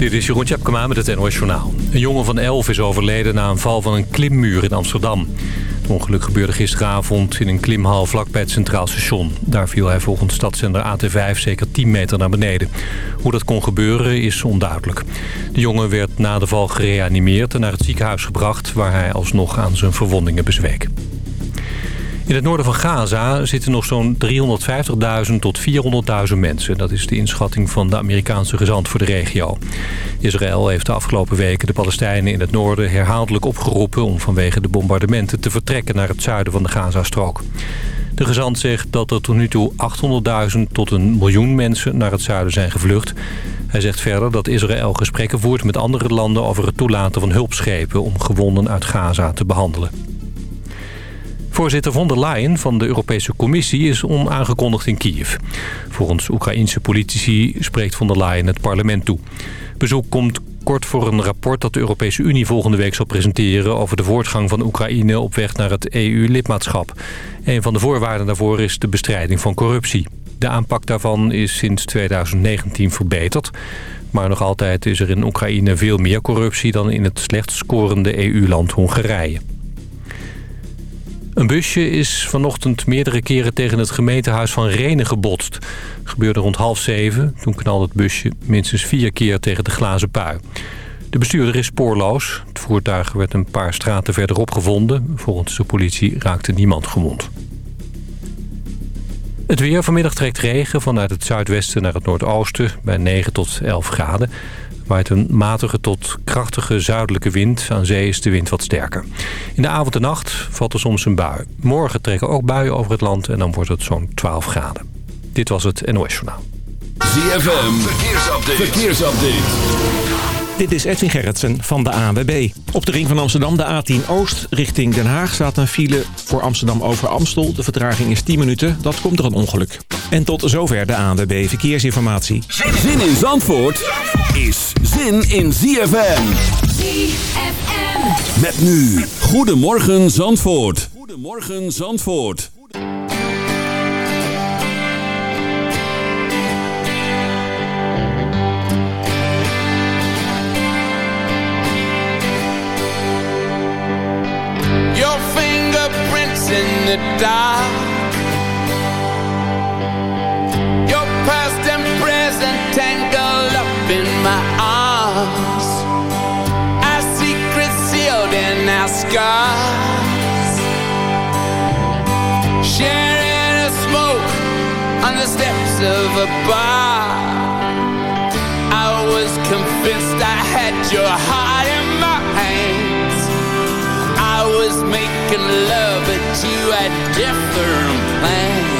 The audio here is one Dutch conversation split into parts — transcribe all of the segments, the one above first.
Dit is Jeroen Tjepkema met het NOS Journaal. Een jongen van 11 is overleden na een val van een klimmuur in Amsterdam. Het ongeluk gebeurde gisteravond in een klimhal vlakbij het Centraal Station. Daar viel hij volgens stadszender AT5 zeker 10 meter naar beneden. Hoe dat kon gebeuren is onduidelijk. De jongen werd na de val gereanimeerd en naar het ziekenhuis gebracht... waar hij alsnog aan zijn verwondingen bezweek. In het noorden van Gaza zitten nog zo'n 350.000 tot 400.000 mensen. Dat is de inschatting van de Amerikaanse gezant voor de regio. Israël heeft de afgelopen weken de Palestijnen in het noorden herhaaldelijk opgeroepen... om vanwege de bombardementen te vertrekken naar het zuiden van de Gazastrook. De gezant zegt dat er tot nu toe 800.000 tot een miljoen mensen naar het zuiden zijn gevlucht. Hij zegt verder dat Israël gesprekken voert met andere landen over het toelaten van hulpschepen... om gewonden uit Gaza te behandelen. Voorzitter von der Leyen van de Europese Commissie is onaangekondigd in Kiev. Volgens Oekraïense politici spreekt von der Leyen het parlement toe. Bezoek komt kort voor een rapport dat de Europese Unie volgende week zal presenteren... over de voortgang van Oekraïne op weg naar het EU-lidmaatschap. Een van de voorwaarden daarvoor is de bestrijding van corruptie. De aanpak daarvan is sinds 2019 verbeterd. Maar nog altijd is er in Oekraïne veel meer corruptie... dan in het slecht scorende EU-land Hongarije. Een busje is vanochtend meerdere keren tegen het gemeentehuis van Renen gebotst. Gebeurde rond half zeven. Toen knalde het busje minstens vier keer tegen de glazen pui. De bestuurder is spoorloos. Het voertuig werd een paar straten verderop gevonden. Volgens de politie raakte niemand gewond. Het weer vanmiddag trekt regen vanuit het zuidwesten naar het noordoosten... bij 9 tot 11 graden waait een matige tot krachtige zuidelijke wind. Aan zee is de wind wat sterker. In de avond en nacht valt er soms een bui. Morgen trekken ook buien over het land en dan wordt het zo'n 12 graden. Dit was het NOS Journaal. ZFM, verkeersupdate. verkeersupdate. Dit is Edwin Gerritsen van de ANWB. Op de ring van Amsterdam, de A10 Oost, richting Den Haag... staat een file voor Amsterdam over Amstel. De vertraging is 10 minuten, dat komt door een ongeluk. En tot zover de ANWB Verkeersinformatie. Zin in Zandvoort is zin in ZFM. ZFM. Met nu, Goedemorgen Zandvoort. Goedemorgen Zandvoort. The dark Your past and present tangled up in my arms. Our secrets sealed in our scars. Sharing a smoke on the steps of a bar. I was convinced I had your heart to a different land.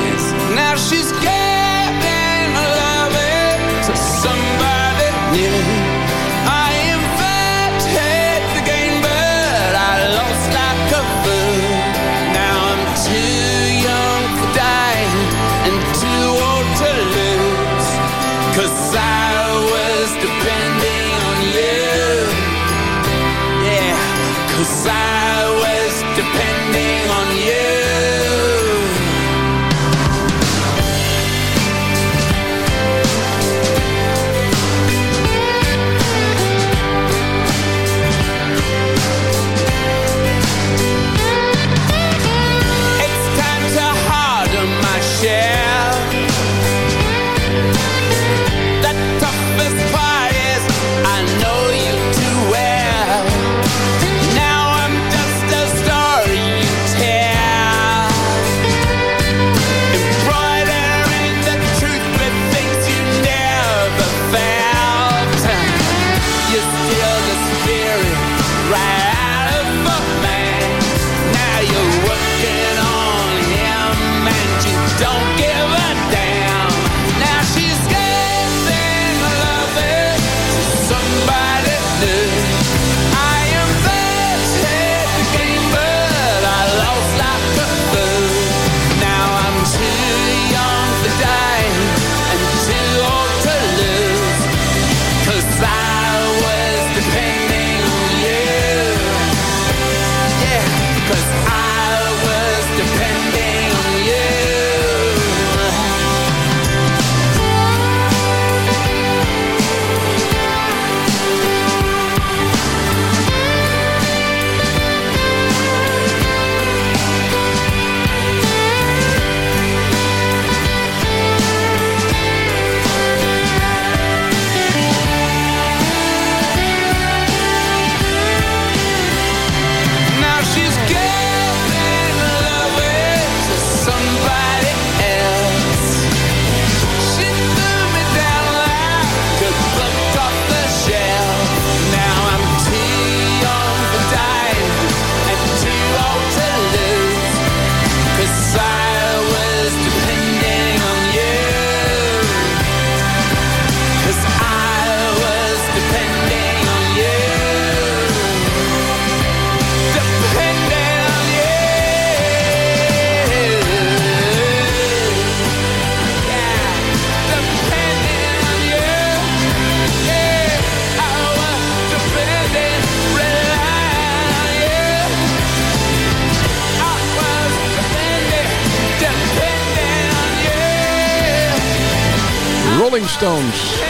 Stones.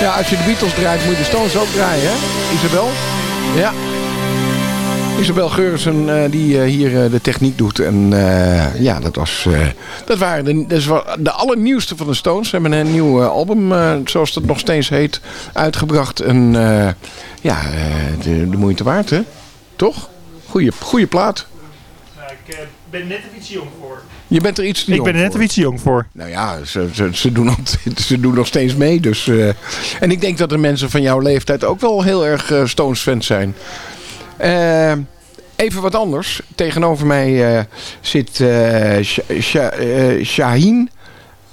Ja, als je de Beatles draait, moet je de Stones ook draaien, hè? Isabel? Ja. Isabel Geursen uh, die uh, hier uh, de techniek doet. En ja, dat, was, dat waren de, dat de allernieuwste van de Stones. Ze hebben een nieuw album, zoals dat nog steeds heet, uitgebracht. En ja, de, de, moeite waard, hè? Toch? Goeie, goeie plaat. ik ben net een iets jong voor. Je bent er iets te jong Ik ben er net iets jong voor. Nou ja, ze, ze, ze, doen, nog, ze doen nog steeds mee. Dus, uh, en ik denk dat er mensen van jouw leeftijd ook wel heel erg uh, Stones-fans zijn. Uh, even wat anders. Tegenover mij zit Shaheen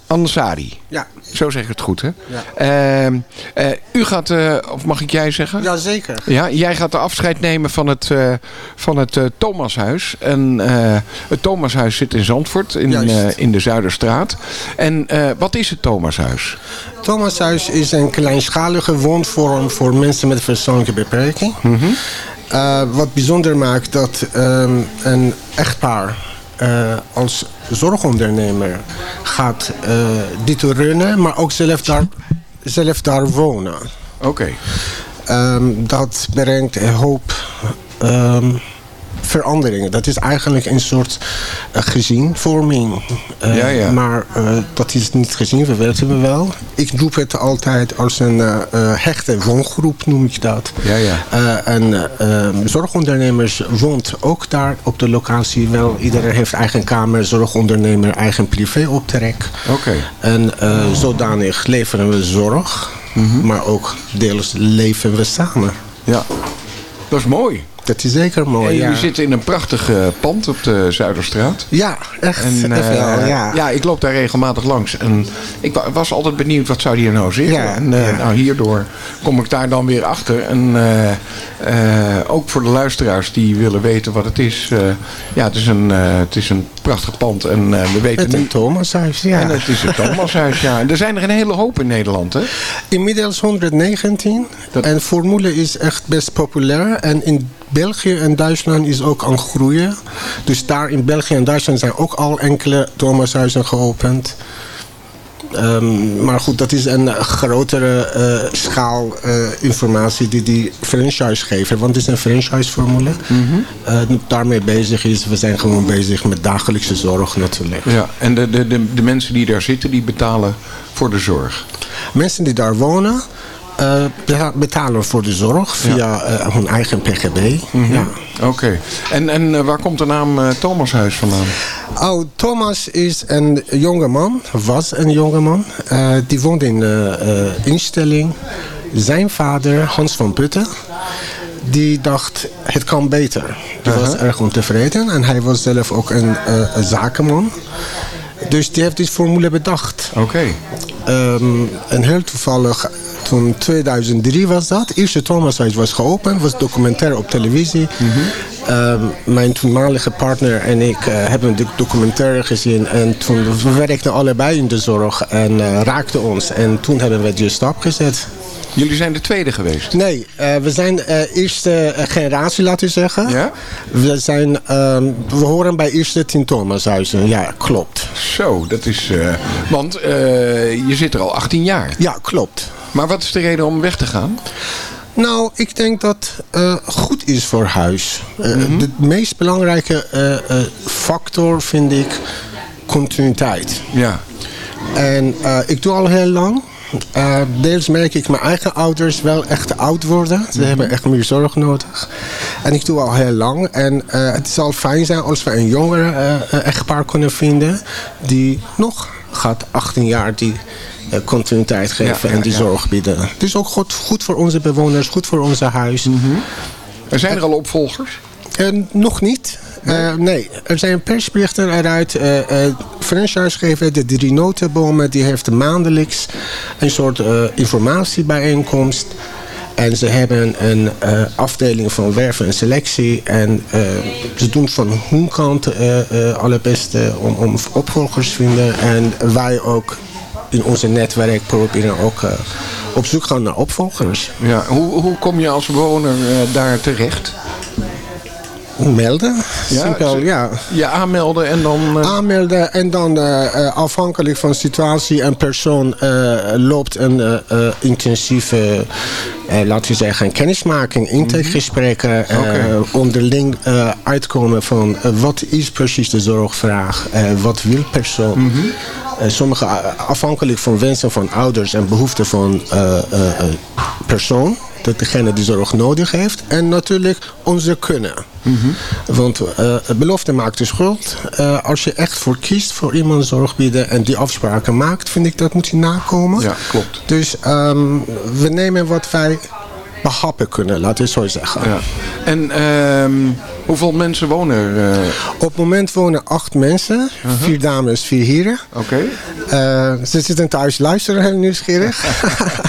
Ansari. Ja. Zo zeg ik het goed, hè? Ja. Uh, uh, u gaat, uh, of mag ik jij zeggen? Ja, zeker. Ja, jij gaat de afscheid nemen van het, van het Thomashuis. En het Thomashuis zit in Zandvoort, in, in de Zuiderstraat. En wat is het Thomashuis? Thomashuis is een kleinschalige woonvorm voor mensen met verstandelijke beperking. -hmm. wat bijzonder maakt dat um, een echtpaar uh, als zorgondernemer gaat uh, dit runnen, maar ook zelf daar, zelf daar wonen. Oké. Okay. Um, dat brengt een hoop um, veranderingen. Dat is eigenlijk een soort uh, gezienvorming. Uh, ja, ja. Maar uh, dat is niet gezien, we weten we wel. Ik noem het altijd als een hechte woongroep, noem ik dat. Ja, ja. en zorgondernemers woont ook daar op de locatie wel. Iedereen heeft eigen kamer, zorgondernemer, eigen privéoptrek. Oké. Okay. En zodanig leveren we zorg, mm -hmm. maar ook deels leven we samen. Ja, dat is mooi. Dat is zeker mooi, en jullie ja. zitten in een prachtig uh, pand op de Zuiderstraat. Ja, echt. En, uh, wel, ja. ja, ik loop daar regelmatig langs. En ik was altijd benieuwd, wat zou hier nou zitten? Ja, en uh, ja. nou, hierdoor kom ik daar dan weer achter. En ook voor de luisteraars die willen weten wat het is. ja, het is een, het is een prachtig pand. En we weten Het een Thomashuis, ja. En het is een Thomashuis, ja. En er zijn er een hele hoop in Nederland, hè? Inmiddels 119. Dat... En formule is echt best populair. En in België en Duitsland is ook aan het groeien. Dus daar in België en Duitsland zijn ook al enkele Thomashuizen geopend. Um, maar goed, dat is een grotere uh, schaal uh, informatie die die franchisegever, want het is een franchiseformule, mm -hmm. uh, daarmee bezig is. We zijn gewoon bezig met dagelijkse zorg natuurlijk. Ja, en de, de, de, de mensen die daar zitten, die betalen voor de zorg? Mensen die daar wonen, uh, betalen voor de zorg via ja. uh, hun eigen pgb. Mm -hmm. ja. Oké. Okay. En, en uh, waar komt de naam Thomashuis vandaan? Oh, Thomas is een jonge man, was een jonge man. die woonde in instelling. Zijn vader, Hans van Putten, die dacht het kan beter. Die Uh-huh. was erg ontevreden en hij was zelf ook een, een zakenman. Dus die heeft die formule bedacht. Oké. Okay. Um, en heel toevallig, toen 2003 was dat. Eerste Thomashuis was geopend, was documentaire op televisie. Mm -hmm. um, mijn toenmalige partner en ik uh, hebben de documentaire gezien. En toen we werkten allebei in de zorg en uh, raakten ons. En toen hebben we die stap gezet. Jullie zijn de tweede geweest? Nee, uh, we zijn uh, eerste generatie, laten we zeggen. Ja? We, zijn, uh, we horen bij eerste tien Thomashuizen. Ja, klopt. Zo, dat is... Want je zit er al 18 jaar. Ja, klopt. Maar wat is de reden om weg te gaan? Nou, ik denk dat uh, goed is voor huis. Uh, Mhm. mm -hmm. De meest belangrijke uh, factor vind ik continuïteit. Ja. En ik doe al heel lang. Deels merk ik mijn eigen ouders wel echt oud worden. Ze Mhm. hebben echt meer zorg nodig. En ik doe al heel lang. En het zal fijn zijn als we een jongere echtpaar kunnen vinden... die nog gaat 18 jaar die continuïteit geven en die zorg bieden. Het is ook goed, goed voor onze bewoners, goed voor onze huis. Mm -hmm. Er zijn er al opvolgers? nog niet. Nee. Uh, nee, er zijn persberichten eruit. Uh, uh, franchisegever, de drie notenbomen, die heeft maandelijks een soort informatiebijeenkomst. En ze hebben een afdeling van werven en selectie. En ze doen van hun kant alle beste om, om opvolgers te vinden. En wij ook in onze netwerk proberen ook op zoek gaan naar opvolgers. Ja, hoe, hoe kom je als bewoner daar terecht? Melden. Ja, Simpel, ja. Je aanmelden en dan... eh, Aanmelden en dan eh, eh, afhankelijk van situatie en persoon loopt een intensieve, laten we zeggen, kennismaking, intakegesprekken, eh, Oké. onderling eh, uitkomen van wat is precies de zorgvraag, wat wil persoon. Eh, sommige afhankelijk van wensen van ouders en behoeften van persoon. Dat degene die zorg nodig heeft. En natuurlijk onze kunnen. Want eh, belofte maakt de schuld. Eh, als je echt voor kiest voor iemand zorg bieden en die afspraken maakt, vind ik dat moet je nakomen. Ja, klopt. Dus ehm, we nemen wat wij behappen kunnen, laten we het zo zeggen. ja. En ehm, hoeveel mensen wonen er? eh? Op het moment wonen acht mensen, vier dames, vier heren. Oké. Eh, ze zitten thuis luisteren, heel nieuwsgierig.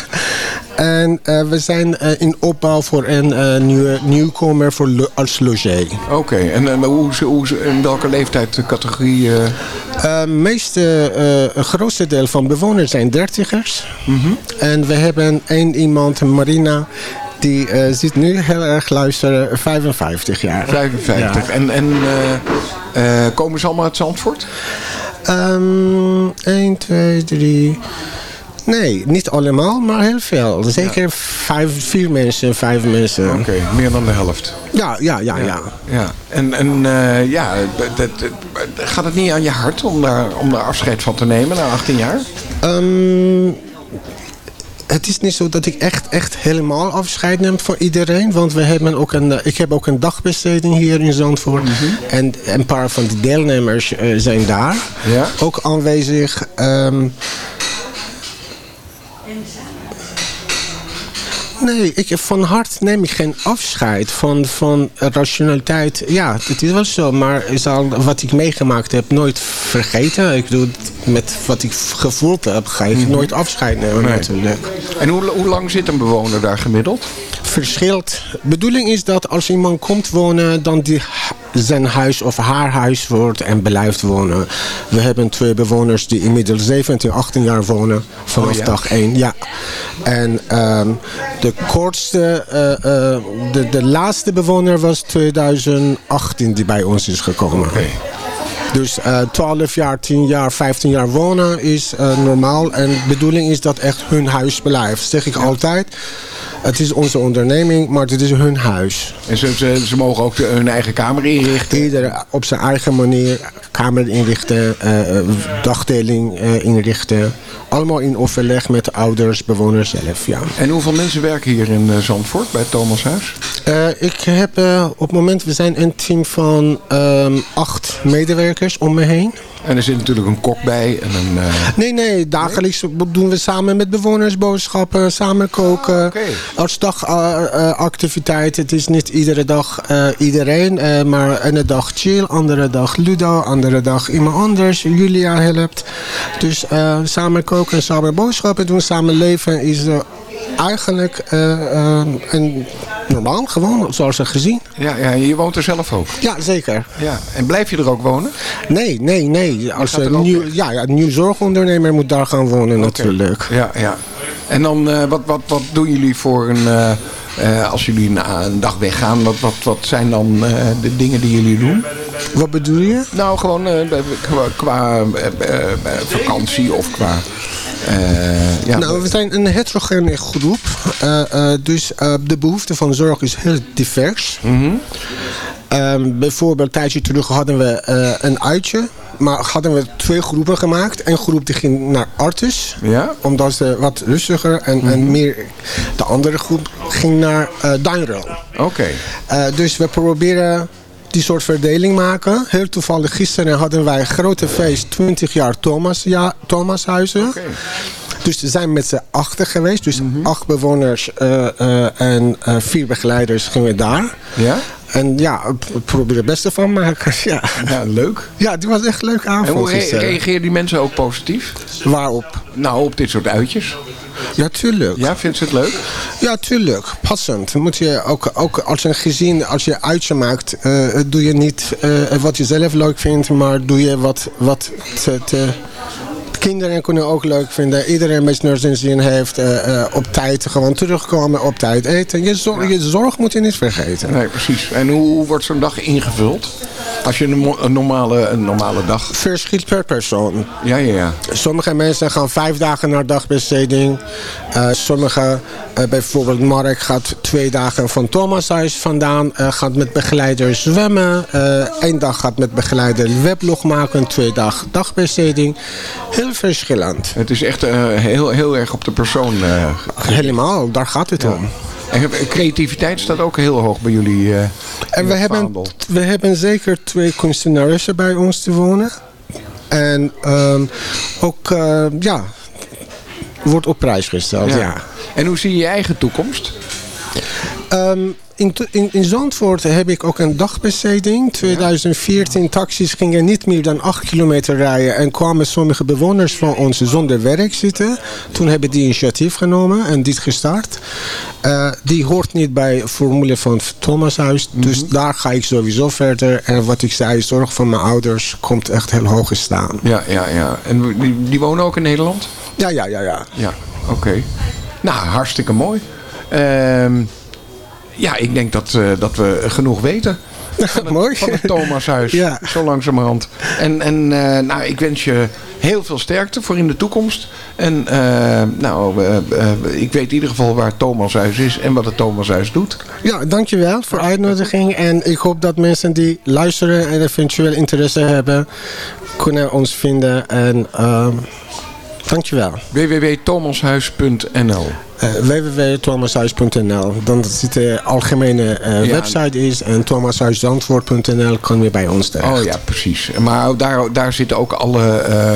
en eh, we zijn in opbouw voor een nieuwe nieuwkomer voor lo- als logé. Oké. En, en hoe, hoe, in welke leeftijdscategorie? Het meeste, het grootste deel van bewoners zijn dertigers. En we hebben één iemand, Marina, die eh, zit nu heel erg luisteren, 55 jaar. 55. En, en eh, eh, komen ze allemaal uit Zandvoort? Ehm 1, 2, 3. Nee, niet allemaal, maar heel veel. Zeker vijf, vier mensen, vijf mensen. Oké, meer dan de helft. Ja, ja, ja, ja. Ja. En, en eh, ja, dat, gaat het niet aan je hart om daar, om daar afscheid van te nemen na 18 jaar? Ehm, het is niet zo dat ik echt, echt helemaal afscheid neem van iedereen. Want we hebben ook een, eh, ik heb ook een dagbesteding hier in Zandvoort. En een paar van de deelnemers eh, zijn daar. Ja. Ook aanwezig. Ehm, Nee, ik, van hart neem ik geen afscheid van, van rationaliteit. Ja, het is wel zo, maar ik zal wat ik meegemaakt heb nooit vergeten. Ik bedoel, met wat ik gevoeld heb, ga ik nooit afscheid nemen Nee. natuurlijk. En hoe, hoe lang zit een bewoner daar gemiddeld? Verschilt. Bedoeling is dat als iemand komt wonen, dan die zijn huis of haar huis wordt en blijft wonen. We hebben twee bewoners die inmiddels 17, 18 jaar wonen vanaf Oh ja? dag 1. Ja. En ehm, de kortste, eh, eh, de, de laatste bewoner was 2018 die bij ons is gekomen. Dus eh 12 jaar, 10 jaar, 15 jaar wonen is eh, normaal. En de bedoeling is dat echt hun huis blijft. Zeg ik altijd. Het is onze onderneming, maar het is hun huis. En ze, ze, ze mogen ook de- hun eigen kamer inrichten. Ieder op zijn eigen manier kamer inrichten, eh, eh, dagdeling eh, inrichten. Allemaal in overleg met de ouders, bewoners zelf, ja. En hoeveel mensen werken hier in eh, Zandvoort bij het Thomashuis? Eh, ik heb eh, op het moment, we zijn een team van ehm, acht medewerkers om me heen. En er zit natuurlijk een kok bij en een... eh, Nee, nee, dagelijks doen we samen met bewoners boodschappen, samen koken. Oké. Als dagactiviteit, het is niet iedere dag eh, iedereen, eh, maar ene dag chill, andere dag Ludo, andere dag iemand anders, Julia helpt. Dus eh, samen koken, samen boodschappen doen, samen leven is eh, eigenlijk eh, eh, een, normaal, gewoon, zoals gezien. ja, ja, je woont er zelf ook. Ja, zeker. Ja. En blijf je er ook wonen? Nee, nee, nee. Als een nieuw, ja, ja, een nieuw zorgondernemer moet daar gaan wonen natuurlijk. Ja, ja. En dan, eh, wat, wat, wat doen jullie voor een... als jullie na een dag weggaan, wat, wat, wat zijn dan de dingen die jullie doen? Wat bedoel je? Nou, gewoon qua, qua vakantie of qua... eh, ja, Nou, we zijn een heterogene groep. Eh, eh, dus de behoefte van zorg is heel divers. Ehm, bijvoorbeeld, een tijdje terug hadden we een uitje. Maar hadden we twee groepen gemaakt. Een groep die ging naar Artus. Ja? Omdat ze wat rustiger en, en meer... De andere groep ging naar uh. Oké. Uh, dus we proberen die soort verdeling maken. Heel toevallig gisteren hadden wij een grote feest. 20 jaar Thomas, ja, Thomashuizen. Dus we zijn met z'n achter geweest. Dus acht bewoners uh, uh, en uh, vier begeleiders gingen daar. Ja? En ja, we proberen het beste van maken. Ja. ja, leuk. Ja, die was echt een leuk avond. En hoe re reageren die mensen ook positief? Waarop? Nou, op dit soort uitjes. Ja, tuurlijk. Ja, vindt ze het leuk? Ja, tuurlijk. Passend. Moet je ook, ook als een gezin, als je uitje maakt, uh, doe je niet uh, wat je zelf leuk vindt, maar doe je wat, wat te, te kinderen kunnen ook leuk vinden. Iedereen met naar zin heeft. eh, eh, op tijd gewoon terugkomen, op tijd eten. Je, zor- je zorg moet je niet vergeten. Nee, precies. En hoe, wordt zo'n dag ingevuld? Als je een, normale, een normale dag... Verschilt per persoon. Ja, ja, ja. Sommige mensen gaan vijf dagen naar dagbesteding. Eh sommige, eh, bijvoorbeeld Mark gaat twee dagen van Thomashuis vandaan. eh, gaat met begeleider zwemmen. Eén dag gaat met begeleider weblog maken. Twee dagen dagbesteding. Heel verschillend. Het is echt eh, heel, heel erg op de persoon. eh, Helemaal, daar gaat het om. en creativiteit staat ook heel hoog bij jullie. in En we hebben, vaandel. we hebben zeker twee kunstenaressen bij ons te wonen. En ehm, ook, ja, wordt op prijs gesteld, ja. En hoe zie je je eigen toekomst? Ehm, in, in, in Zandvoort heb ik ook een dagbesteding. 2014 taxis gingen niet meer dan 8 kilometer rijden en kwamen sommige bewoners van ons zonder werk zitten. Toen hebben die initiatief genomen en dit gestart. Eh, die hoort niet bij formule van Thomashuis, dus daar ga ik sowieso verder. En wat ik zei, zorg van mijn ouders komt echt heel hoog staan. Ja, ja, ja. En die, die wonen ook in Nederland? Ja, ja, ja, ja. Ja, oké. Nou, hartstikke mooi. Ehm, ja, ik denk dat, eh, dat we genoeg weten. Mooi. Van het Thomashuis, Ja. zo langzamerhand. En, en eh, nou, ik wens je heel veel sterkte voor in de toekomst. En eh, nou, ik weet in ieder geval waar het Thomashuis is en wat het Thomashuis doet. Ja, dankjewel voor de uitnodiging. En ik hoop dat mensen die luisteren en eventueel interesse hebben, kunnen ons vinden. En dankjewel. www.thomashuis.nl www.thomashuis.nl Dan zit de algemene Ja. website is en thomashuisantwoord.nl kan weer bij ons terecht. Oh ja, precies. Maar daar, daar zitten ook alle eh,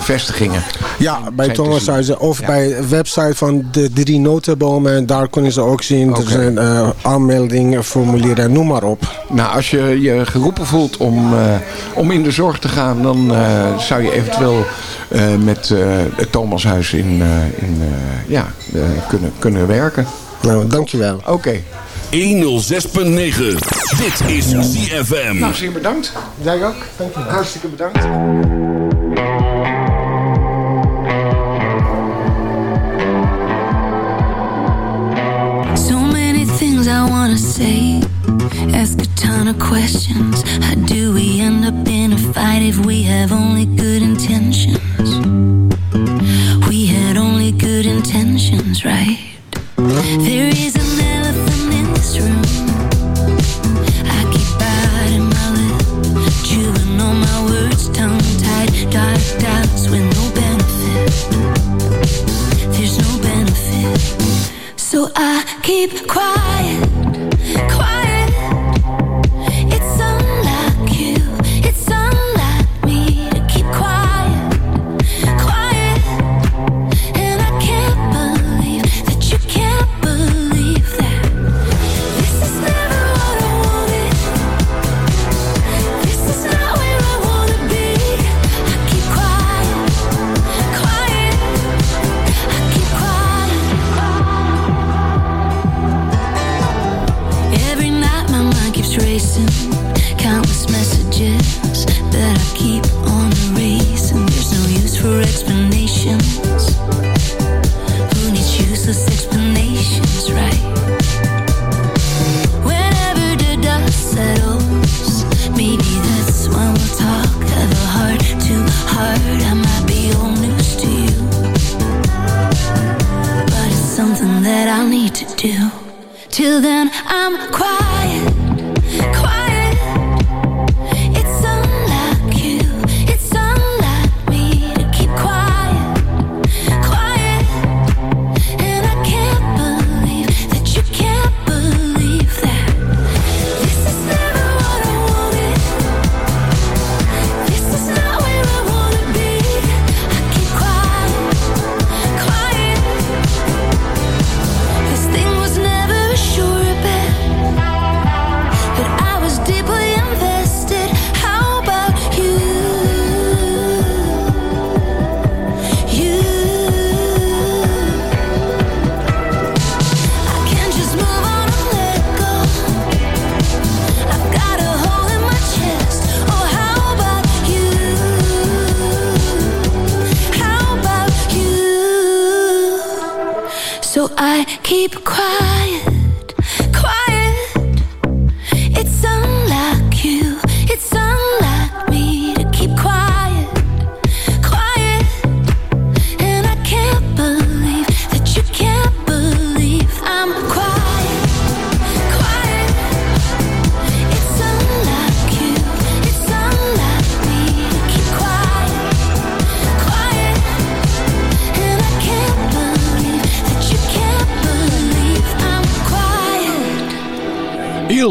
vestigingen. Ja, bij Zijn te Thomas zien. Huizen of Ja. bij de website van de drie notenbomen. Daar kunnen ze ook zien. Oké. Er zijn aanmeldingen, formulieren, noem maar op. Nou, als je je geroepen voelt om, eh, om in de zorg te gaan, dan eh, zou je eventueel eh, met eh, het Thomashuis in, eh, in, eh, ja, eh, kunnen, kunnen werken. Nou, dankjewel. Oké. 106.9. Dit is ZFM. Nou, zeer bedankt. Jij ook? Dankjewel. Hartstikke bedankt. So many things I wanna say. Ask a ton of questions. How do we end up in a fight if we have only good intentions? Only good intentions, right?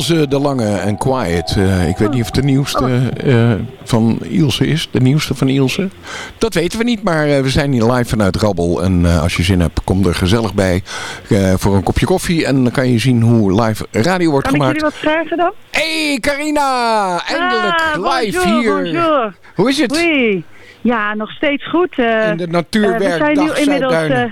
Ilse de Lange en Quiet. Eh, ik weet niet of het de nieuwste eh, van Ilse is. De nieuwste van Ilse. Dat weten we niet, maar eh, we zijn hier live vanuit Rabbel. En als je zin hebt, kom er gezellig bij voor een kopje koffie. En dan kan je zien hoe live radio wordt Kan ik gemaakt. jullie wat vragen dan? Hey Carina, eindelijk Ah, live bonjour, hier. Bonjour. Hoe is het? Oui. Ja, nog steeds goed. In de Eh, we natuurwerkdag zijn nu inmiddels...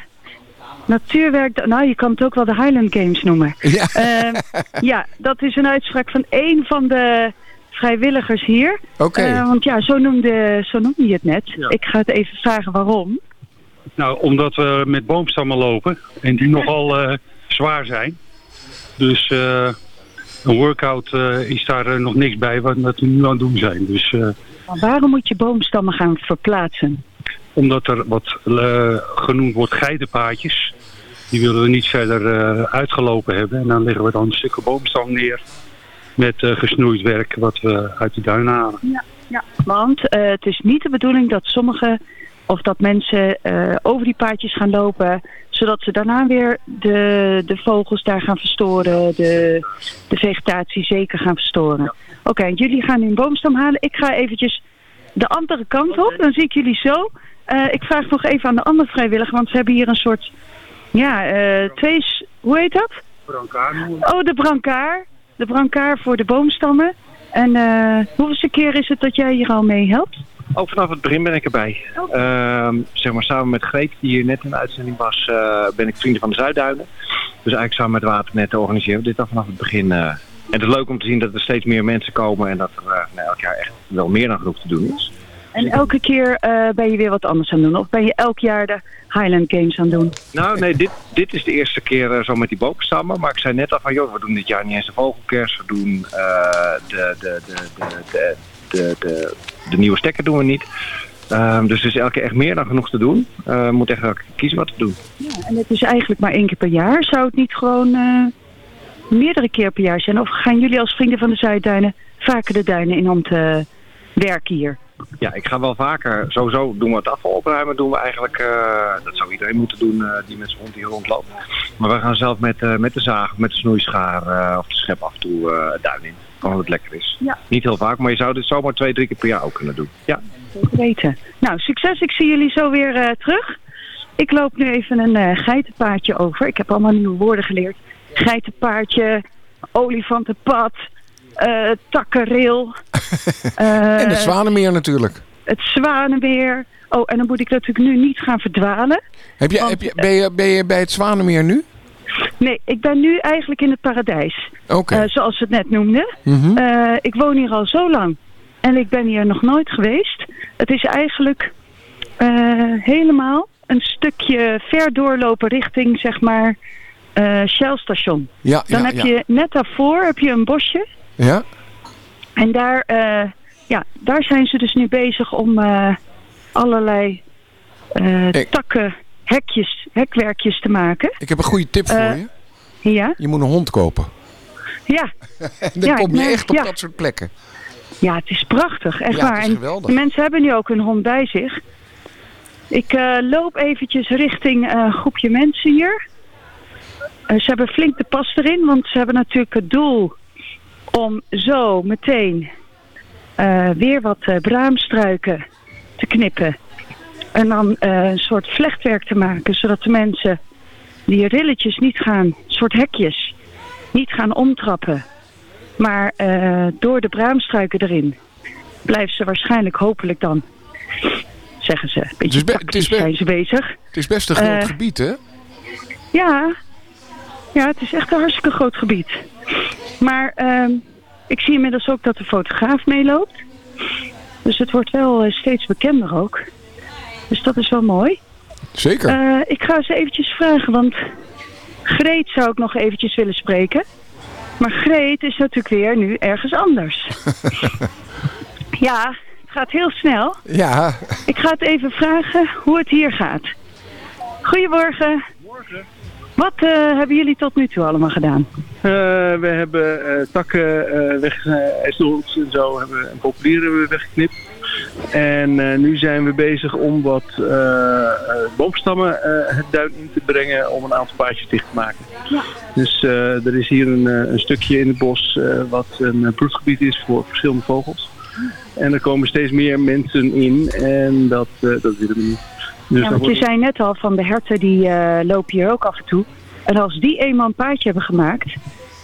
Natuurwerk... Nou, je kan het ook wel de Highland Games noemen. Ja. Eh, ja, dat is een uitspraak van één van de vrijwilligers hier. Oké. Eh, want ja, zo noemde, zo noemde je het net. Ik ga het even vragen waarom. Nou, omdat we met boomstammen lopen en die nogal eh, zwaar zijn. Dus eh, een workout eh, is daar nog niks bij wat, we nu aan het doen zijn. Dus eh, Maar waarom moet je boomstammen gaan verplaatsen? Omdat er wat eh, genoemd wordt geitenpaadjes, die willen we niet verder eh, uitgelopen hebben. En dan leggen we dan stukken boomstam neer met eh, gesnoeid werk wat we uit de duin halen. Ja, ja. Want het is niet de bedoeling dat sommige of dat mensen over die paadjes gaan lopen, zodat ze daarna weer de, de vogels daar gaan verstoren, de, de vegetatie zeker gaan verstoren. Oké, jullie gaan nu een boomstam halen. Ik ga eventjes de andere kant op, dan zie ik jullie zo. Eh, ik vraag nog even aan de andere vrijwilliger, want ze hebben hier een soort, ja, eh, twee, hoe heet dat? Oh, de brancard. De brancard voor de boomstammen. En eh hoeveelste keer is het dat jij hier al mee helpt? Ook vanaf het begin ben ik erbij. Ehm, zeg maar samen met Greet, die hier net in de uitzending was, ben ik Vrienden van de Zuidduinen. Dus eigenlijk samen met Waternet organiseren we dit al vanaf het begin. en het is leuk om te zien dat er steeds meer mensen komen en dat er nou, elk jaar echt wel meer dan genoeg te doen is. En elke keer ben je weer wat anders aan het doen? Of ben je elk jaar de Highland Games aan het doen? Nou, nee, dit, dit is de eerste keer zo met die boogstammen. Maar ik zei net al van, joh, we doen dit jaar niet eens de vogelkers. We doen de, de, de, de, de nieuwe stekker doen we niet. Dus er is elke keer echt meer dan genoeg te doen. Uh, moet echt kiezen wat te doen. Ja, en het is eigenlijk maar één keer per jaar. Zou het niet gewoon meerdere keer per jaar zijn? Of gaan jullie als Vrienden van de Zuidduinen vaker de duinen in om te werken hier? Ja, ik ga wel vaker, sowieso doen we het afval opruimen, doen we eigenlijk, eh, dat zou iedereen moeten doen eh, die met zijn hond hier rondloopt. Maar we gaan zelf met, eh, met de zaag, met de snoeischaar of de schep af en toe het duin in. Gewoon het lekker is. Ja. Niet heel vaak, maar je zou dit zomaar twee, drie keer per jaar ook kunnen doen. Ja. Goed weten. Nou, succes. Ik zie jullie zo weer terug. Ik loop nu even een geitenpaadje over. Ik heb allemaal nieuwe woorden geleerd. Geitenpaadje, olifantenpad, eh takkenrail. eh, en het Zwanemeer natuurlijk. Het Zwanenmeer. Oh, en dan moet ik natuurlijk nu niet gaan verdwalen. Heb je, Want- heb je, ben, je, ben je bij het Zwanemeer nu? Nee, ik ben nu eigenlijk in het paradijs. Oké. Eh, zoals ze het net noemden. Mhm. Eh, ik woon hier al zo lang. En ik ben hier nog nooit geweest. Het is eigenlijk eh, helemaal een stukje ver doorlopen richting, zeg maar, eh Shell station. Ja, Dan ja, heb ja. je net daarvoor heb je een bosje. Ja? En daar, eh, ja, daar zijn ze dus nu bezig om eh, allerlei eh, takken, hekjes, hekwerkjes te maken. Ik heb een goede tip voor je. Ja, Je moet een hond kopen. ja. Dan Ja, kom je echt op ja. dat soort plekken. Ja, het is prachtig, echt Ja, het waar. En geweldig. de mensen hebben nu ook een hond bij zich. Ik loop eventjes richting een groepje mensen hier. Ze hebben flink de pas erin, want ze hebben natuurlijk het doel om zo meteen eh, weer wat eh, braamstruiken te knippen. En dan eh, een soort vlechtwerk te maken, zodat de mensen die rilletjes niet gaan, soort hekjes, niet gaan omtrappen. Maar door de braamstruiken erin blijven ze waarschijnlijk hopelijk dan, zeggen ze, beetje is be- tactisch het is zijn ze bezig. Het is best een groot gebied, hè? Ja, ja, het is echt een hartstikke groot gebied. Maar ehm, ik zie inmiddels ook dat de fotograaf meeloopt. Dus het wordt wel eh, steeds bekender ook. Dus dat is wel mooi. Zeker. Eh, ik ga ze eventjes vragen, want Greet zou ik nog eventjes willen spreken. Maar Greet is natuurlijk weer nu ergens anders. ja, het gaat heel snel. Ja, Ik ga het even vragen hoe het hier gaat. Goedemorgen. Wat eh, hebben jullie tot nu toe allemaal gedaan? Eh, we hebben eh, takken uh, weg, ijsselhoeks en zo, hebben, en populieren hebben we weggeknipt. En nu zijn we bezig om wat eh, boomstammen het duin in te brengen om een aantal paadjes dicht te maken. Dus eh, er is hier een, een stukje in het bos wat een broedgebied is voor verschillende vogels. En er komen steeds meer mensen in en dat, dat willen we niet. Dus ja, want je wordt- zei net al van de herten die eh, lopen hier ook af en toe. En als die eenmaal een paardje hebben gemaakt,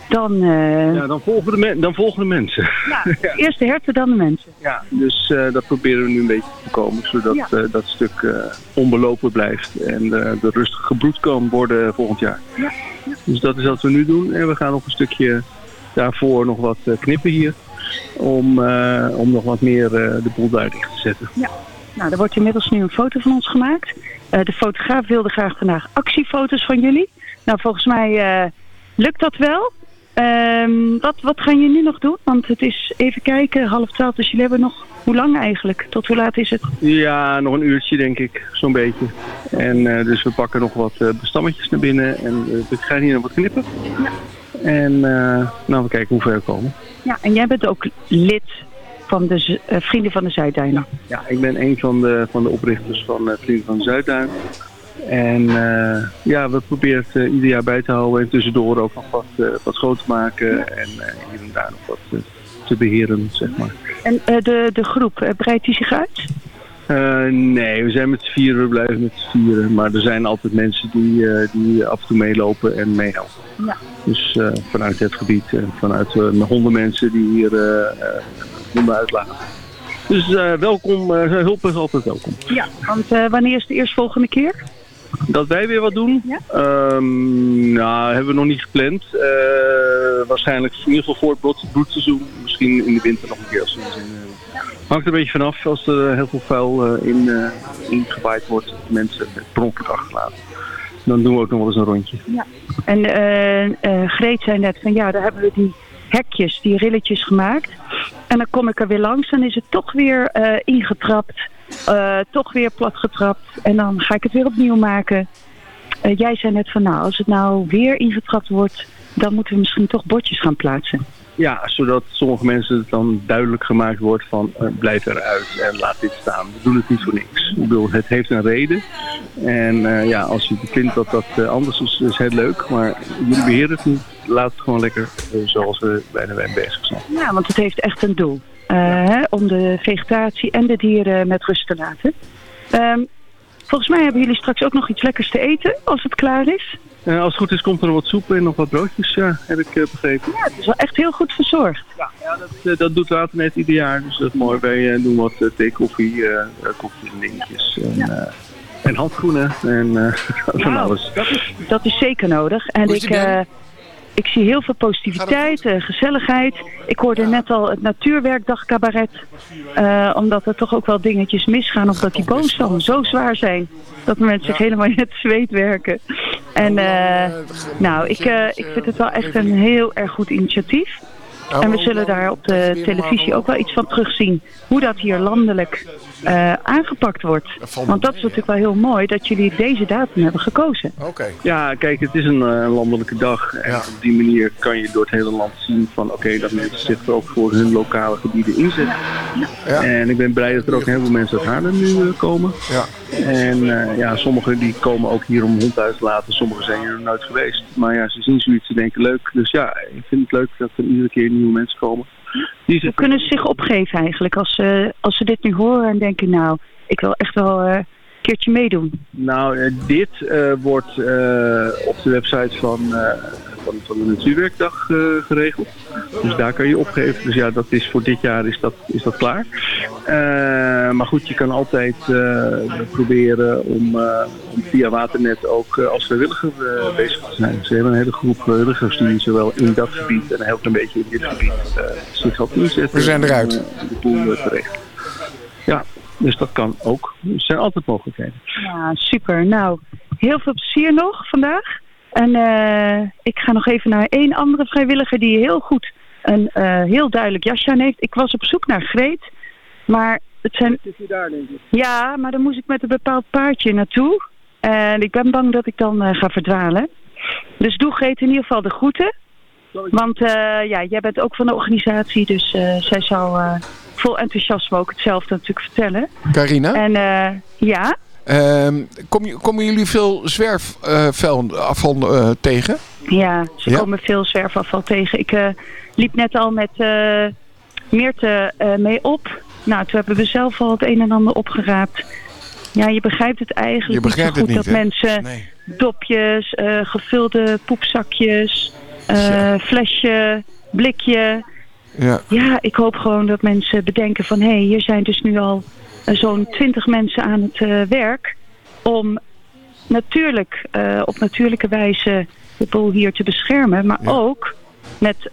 dan... eh, ja, dan, volgen de men- dan volgen de mensen. ja, eerst de herten, dan de mensen. Ja, dus eh, dat proberen we nu een beetje te voorkomen, zodat Ja. dat stuk onbelopen blijft en de rustig gebroed kan worden volgend jaar. Ja. Dus dat is wat we nu doen en we gaan nog een stukje daarvoor nog wat knippen hier, om, om nog wat meer de boel daar dicht te zetten. Ja. Nou, er wordt inmiddels nu een foto van ons gemaakt. Eh, de fotograaf wilde graag vandaag actiefoto's van jullie. Nou, volgens mij eh, lukt dat wel. Ehm, wat, wat gaan jullie nu nog doen? Want het is, even kijken, half twaalf, dus jullie hebben nog... Hoe lang eigenlijk? Tot hoe laat is het? Ja, nog een uurtje denk ik, zo'n beetje. En eh, dus we pakken nog wat bestammetjes naar binnen en we gaan hier nog wat knippen. En eh, nou, we kijken hoe ver we komen. Ja, en jij bent ook lid van de eh, Vrienden van de Zuidduinen. Ja, ik ben een van de, van de oprichters van uh, Vrienden van Zuidduin. En uh, ja, we proberen het ieder jaar bij te houden en tussendoor ook nog wat, wat schoon te maken en hier en daar nog wat te beheren, zeg maar. En de, de groep, breidt die zich uit? Uh, nee, we zijn met z'n vieren, we blijven met z'n vieren. Maar er zijn altijd mensen die, uh, die af en toe meelopen en meehelpen. Ja. Dus uh, vanuit het gebied en vanuit uh, hondenmensen die hier honden uitlaten. Dus welkom, zijn hulp is altijd welkom. Ja, want uh, wanneer is de eerstvolgende keer? Dat wij weer wat doen? Ja? Um, nou, hebben we nog niet gepland. Uh, waarschijnlijk in ieder geval voor het broed, broedseizoen. Misschien in de winter nog een keer als. Ja. Hangt er een beetje vanaf als er heel veel vuil uh, in, ingewaaid wordt. Mensen het pronkelijk achterlaten. Dan doen we ook nog wel eens een rondje. Ja. En Greet zei net van ja, daar hebben we die hekjes, die rilletjes gemaakt. En dan kom ik er weer langs en is het toch weer ingetrapt. Uh, toch weer plat getrapt. En dan ga ik het weer opnieuw maken. Uh, jij zei net van nou, als het nou weer ingetrapt wordt, dan moeten we misschien toch bordjes gaan plaatsen. Ja, zodat sommige mensen het dan duidelijk gemaakt wordt van uh, blijf eruit en laat dit staan. We doen het niet voor niks. Ik bedoel, het heeft een reden. En ja, als je vindt dat dat anders is, is het leuk. Maar jullie beheren het niet. Laat het gewoon lekker zoals we bij de wijn bezig zijn. Ja, want het heeft echt een doel. Uh, om de vegetatie en de dieren met rust te laten. Um, volgens mij hebben jullie straks ook nog iets lekkers te eten als het klaar is. Uh, als het goed is komt er nog wat soep en nog wat broodjes, ja, heb ik uh, begrepen. Ja, het is wel echt heel goed verzorgd. Ja, ja dat, dat doet Waternet ieder jaar, dus dat is mooi. Wij doen wat thee, koffie, koffie en dingetjes. En, ja. en handschoenen en van wow, alles. Dat is, dat is zeker nodig. En ik... Ik zie heel veel positiviteit, uh, gezelligheid. Ik hoorde net al het natuurwerkdag cabaret. Uh, omdat er toch ook wel dingetjes misgaan. Of dat die boomstammen zo zwaar zijn. Dat mensen zich helemaal in het zweet werken. En uh, nou, ik, ik vind het wel echt een heel erg goed initiatief. En we zullen daar op de televisie ook wel iets van terugzien. Hoe dat hier landelijk uh, aangepakt wordt. Want dat is natuurlijk wel heel mooi dat jullie deze datum hebben gekozen. Oké. Okay. Ja, kijk, het is een uh, landelijke dag. En ja. op die manier kan je door het hele land zien van oké, okay, dat mensen zich er ook voor hun lokale gebieden inzetten. Ja. Ja. En ik ben blij dat er ook heel veel mensen uit Haarlem nu uh, komen. Ja. En ja, sommigen die komen ook hier om hond uit te laten. Sommigen zijn hier nog nooit geweest. Maar ja, ze zien zoiets, ze denken leuk. Dus ja, ik vind het leuk dat er iedere keer nieuwe mensen komen. Die Hoe kunnen ze zich opgeven eigenlijk als ze, als ze dit nu horen en denken, nou, ik wil echt wel een keertje meedoen? Nou, uh, dit uh, wordt op de website van, van, van de Natuurwerkdag geregeld. Dus daar kan je opgeven. Dus ja, dat is voor dit jaar is dat, is dat klaar. maar goed, je kan altijd proberen om, om via Waternet ook als vrijwilliger bezig te zijn. Ze hebben een hele groep vrijwilligers die zowel in dat gebied en een heel klein beetje in dit gebied zich al inzetten. We zijn eruit. De boel terecht. Ja, dus dat kan ook. Er zijn altijd mogelijkheden. Ja, super. Nou, heel veel plezier nog vandaag. En eh, ik ga nog even naar één andere vrijwilliger die heel goed een eh, heel duidelijk jasje aan heeft. Ik was op zoek naar Greet, maar het zijn... Daar, denk ik? Ja, maar dan moest ik met een bepaald paardje naartoe. En ik ben bang dat ik dan eh, ga verdwalen. Dus doe Greet in ieder geval de groeten. Want eh, ja, jij bent ook van de organisatie, dus eh, zij zou eh, vol enthousiasme ook hetzelfde natuurlijk vertellen. Carina? En eh, ja, Ehm, kom je, komen jullie veel zwerfafval eh tegen? ja, ze Ja? komen veel zwerfafval tegen. Ik eh, liep net al met eh Meerte eh, mee op. Nou, toen hebben we zelf al het een en ander opgeraapt. Ja, je begrijpt het eigenlijk Je begrijpt niet zo goed niet, dat hè? mensen dopjes, eh, gevulde poepzakjes, eh, flesje, blikje. Ja. Ja, ik hoop gewoon dat mensen bedenken van... hé, hey, hier zijn dus nu al eh, zo'n twintig mensen aan het eh, werk... om natuurlijk eh, op natuurlijke wijze de boel hier te beschermen. Maar ook met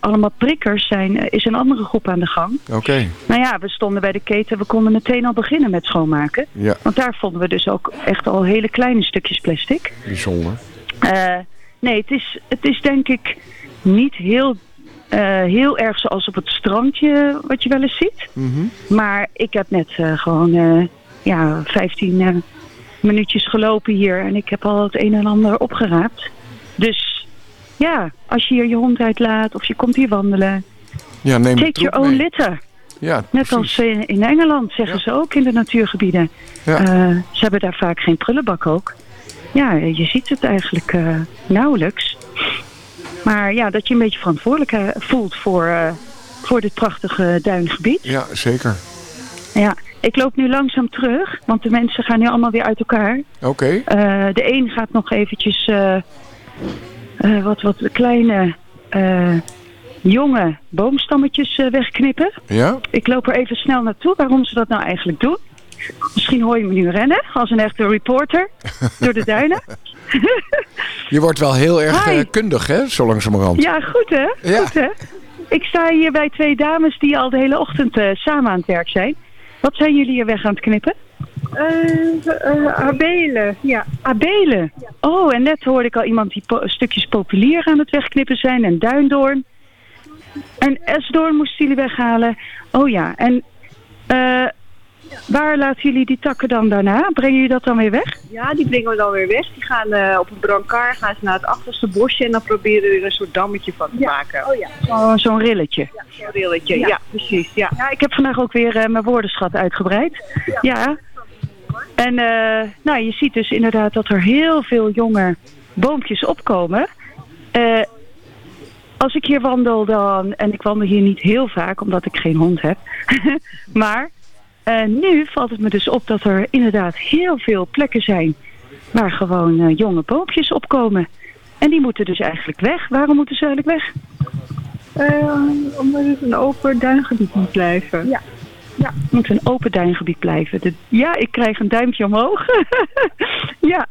allemaal prikkers zijn, is een andere groep aan de gang. Oké. Nou ja, we stonden bij de keten. We konden meteen al beginnen met schoonmaken. Ja. Want daar vonden we dus ook echt al hele kleine stukjes plastic. Bijzonder. Nee, het is, het is denk ik niet heel, eh, heel erg zoals op het strandje wat je wel eens ziet. Mhm. Maar ik heb net eh, gewoon eh, ja, 15 eh, minuutjes gelopen hier en ik heb al het een en ander opgeraapt. Dus ja, als je hier je hond uitlaat of je komt hier wandelen, Ja, neem take your own mee. litter. Ja, Net als in, in Engeland zeggen ze ook in de natuurgebieden. Ja. Ze hebben daar vaak geen prullenbak ook. Ja, je ziet het eigenlijk nauwelijks. Maar ja, dat je een beetje verantwoordelijk eh, voelt voor, eh, voor dit prachtige duingebied. Ja, zeker. Ja, ik loop nu langzaam terug, want de mensen gaan nu allemaal weer uit elkaar. Oké. Eh, de een gaat nog eventjes wat, wat kleine jonge boomstammetjes wegknippen. Ja? Ik loop er even snel naartoe waarom ze dat nou eigenlijk doen. Misschien hoor je me nu rennen als een echte reporter door de duinen. Je wordt wel heel erg Hi. eh, kundig, hè? Zo langzamerhand. Ja, goed hè? Ja. Goed hè? Ik sta hier bij twee dames die al de hele ochtend eh, samen aan het werk zijn. Wat zijn jullie hier weg aan het knippen? abelen, ja. Abelen? Oh, en net hoorde ik al iemand die po- stukjes populier aan het wegknippen zijn en duindoorn. En esdoorn moesten jullie weghalen. Oh ja, en eh, waar laten jullie die takken dan daarna? Brengen jullie dat dan weer weg? Ja, die brengen we dan weer weg. Die gaan eh, op een brancard gaan ze naar het achterste bosje en dan proberen we er een soort dammetje van te maken. Oh ja. Zo- Zo'n rilletje. Zo'n rilletje, ja. precies. Ja. Ja, ik heb vandaag ook weer eh, mijn woordenschat uitgebreid. Ja. En eh, nou, je ziet dus inderdaad dat er heel veel jonge boompjes opkomen. Als ik hier wandel dan, en ik wandel hier niet heel vaak omdat ik geen hond heb. maar nu valt het me dus op dat er inderdaad heel veel plekken zijn waar gewoon eh, jonge boompjes opkomen. En die moeten dus eigenlijk weg. Waarom moeten ze eigenlijk weg? omdat het een open duingebied moet blijven. Ja. Ja, het moet een open duingebied blijven. De- ja, ik krijg een duimpje omhoog. ja.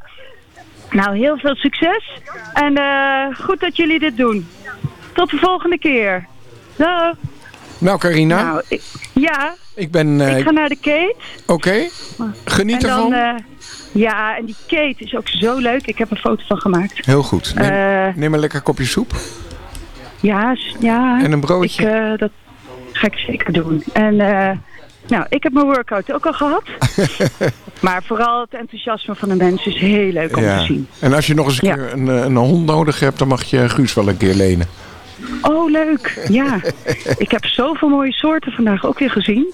Nou, heel veel succes. En eh, goed dat jullie dit doen. Tot de volgende keer. Dag. Nou, Carina. Nou, ik- ja, ik ben... eh, ik ga naar de Kate. Oké. Geniet en dan, ervan. eh, ja, en die Kate is ook zo leuk. Ik heb een foto van gemaakt. Heel goed. Neem, neem een lekker kopje soep. Ja, ja. En een broodje. Ik, dat ga ik zeker doen. En nou, ik heb mijn workout ook al gehad. maar vooral het enthousiasme van de mensen is heel leuk om te zien. En als je nog eens een Ja. keer een, een hond nodig hebt, dan mag je Guus wel een keer lenen. Oh, leuk. Ja. ik heb zoveel mooie soorten vandaag ook weer gezien.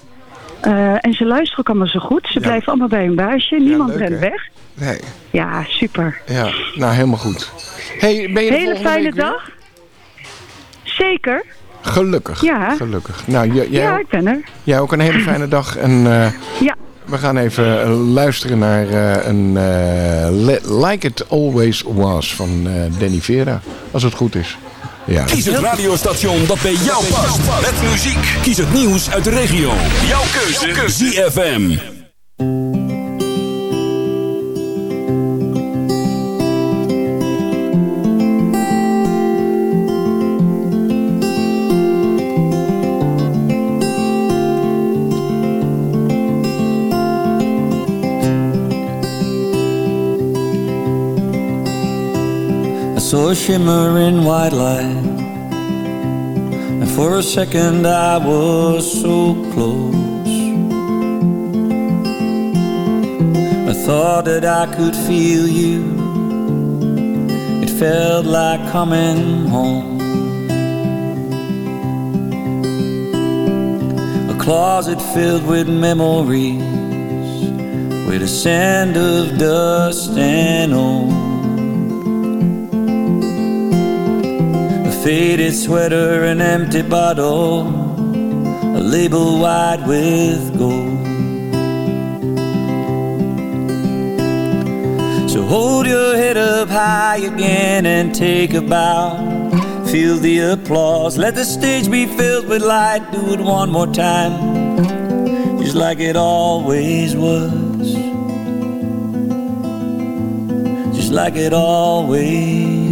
Eh, en ze luisteren ook allemaal zo goed. Ze blijven allemaal bij hun baasje. Niemand leuk, rent hè? weg. Nee. Ja, super. Ja, nou helemaal goed. Hey, ben je Hele fijne dag. Zeker. Gelukkig. Ja. Gelukkig. Nou, jij, ja, ook, ik ben er. jij ook een hele fijne dag. En eh, Ja. we gaan even eh, luisteren naar een Like It Always Was van Danny Vera. Als het goed is. Kies het radiostation dat bij jou past. Met muziek. Kies het nieuws uit de regio. Jouw keuze. ZFM. So shimmering white light For a second I was so close. I thought that I could feel you. It felt like coming home. A closet filled with memories, with a sand of dust and old. Faded sweater, an empty bottle, a label wide with gold. So hold your head up high again and take a bow. Feel the applause. Let the stage be filled with light. Do it one more time, just like it always was. Just like it always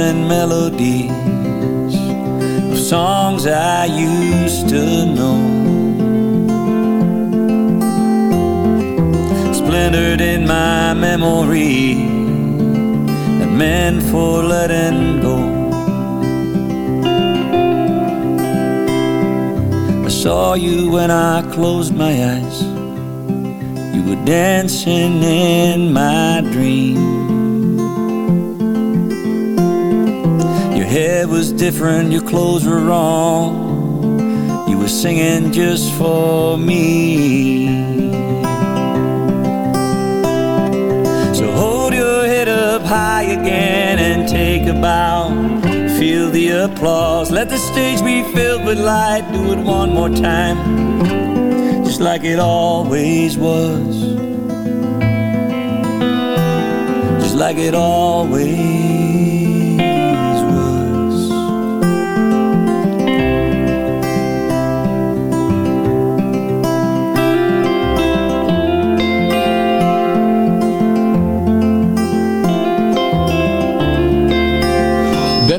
And melodies of songs I used to know. Splintered in my memory and meant for letting go. I saw you when I closed my eyes. You were dancing in my dream. Hair was different, your clothes were wrong. You were singing just for me. So hold your head up high again and take a bow. Feel the applause. Let the stage be filled with light. Do it one more time, just like it always was. Just like it always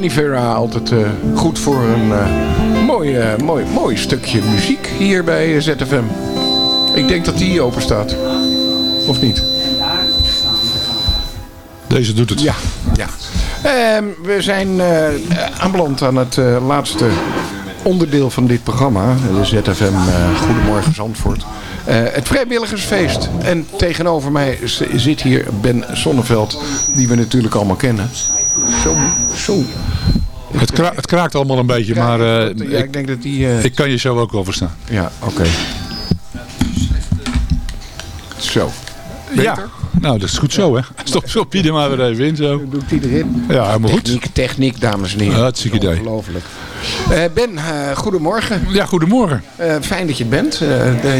Danny Vera altijd eh, goed voor een eh, mooi, eh, mooi, mooi stukje muziek hier bij ZFM. Ik denk dat die open staat. Of niet? Deze doet het. Ja, ja. Ehm, we zijn eh, aanbeland aan het eh, laatste onderdeel van dit programma. De ZFM eh, Goedemorgen Zandvoort. Eh, het vrijwilligersfeest. En tegenover mij zit hier Ben Sonneveld, die we natuurlijk allemaal kennen. Zo, zo. Het, kra- het kraakt allemaal een beetje, maar eh, Ja, ik denk dat die... eh, ik kan je zo ook wel verstaan. Ja, oké. Zo. Ja, nou dat is goed zo hè. Stop, stop je er maar weer even in zo. Doe ik die erin? Ja, helemaal goed. Techniek, techniek, dames en heren. Hartstikke idee. Ongelooflijk. Eh, ben, goedemorgen. Ja, goedemorgen. Fijn dat je bent.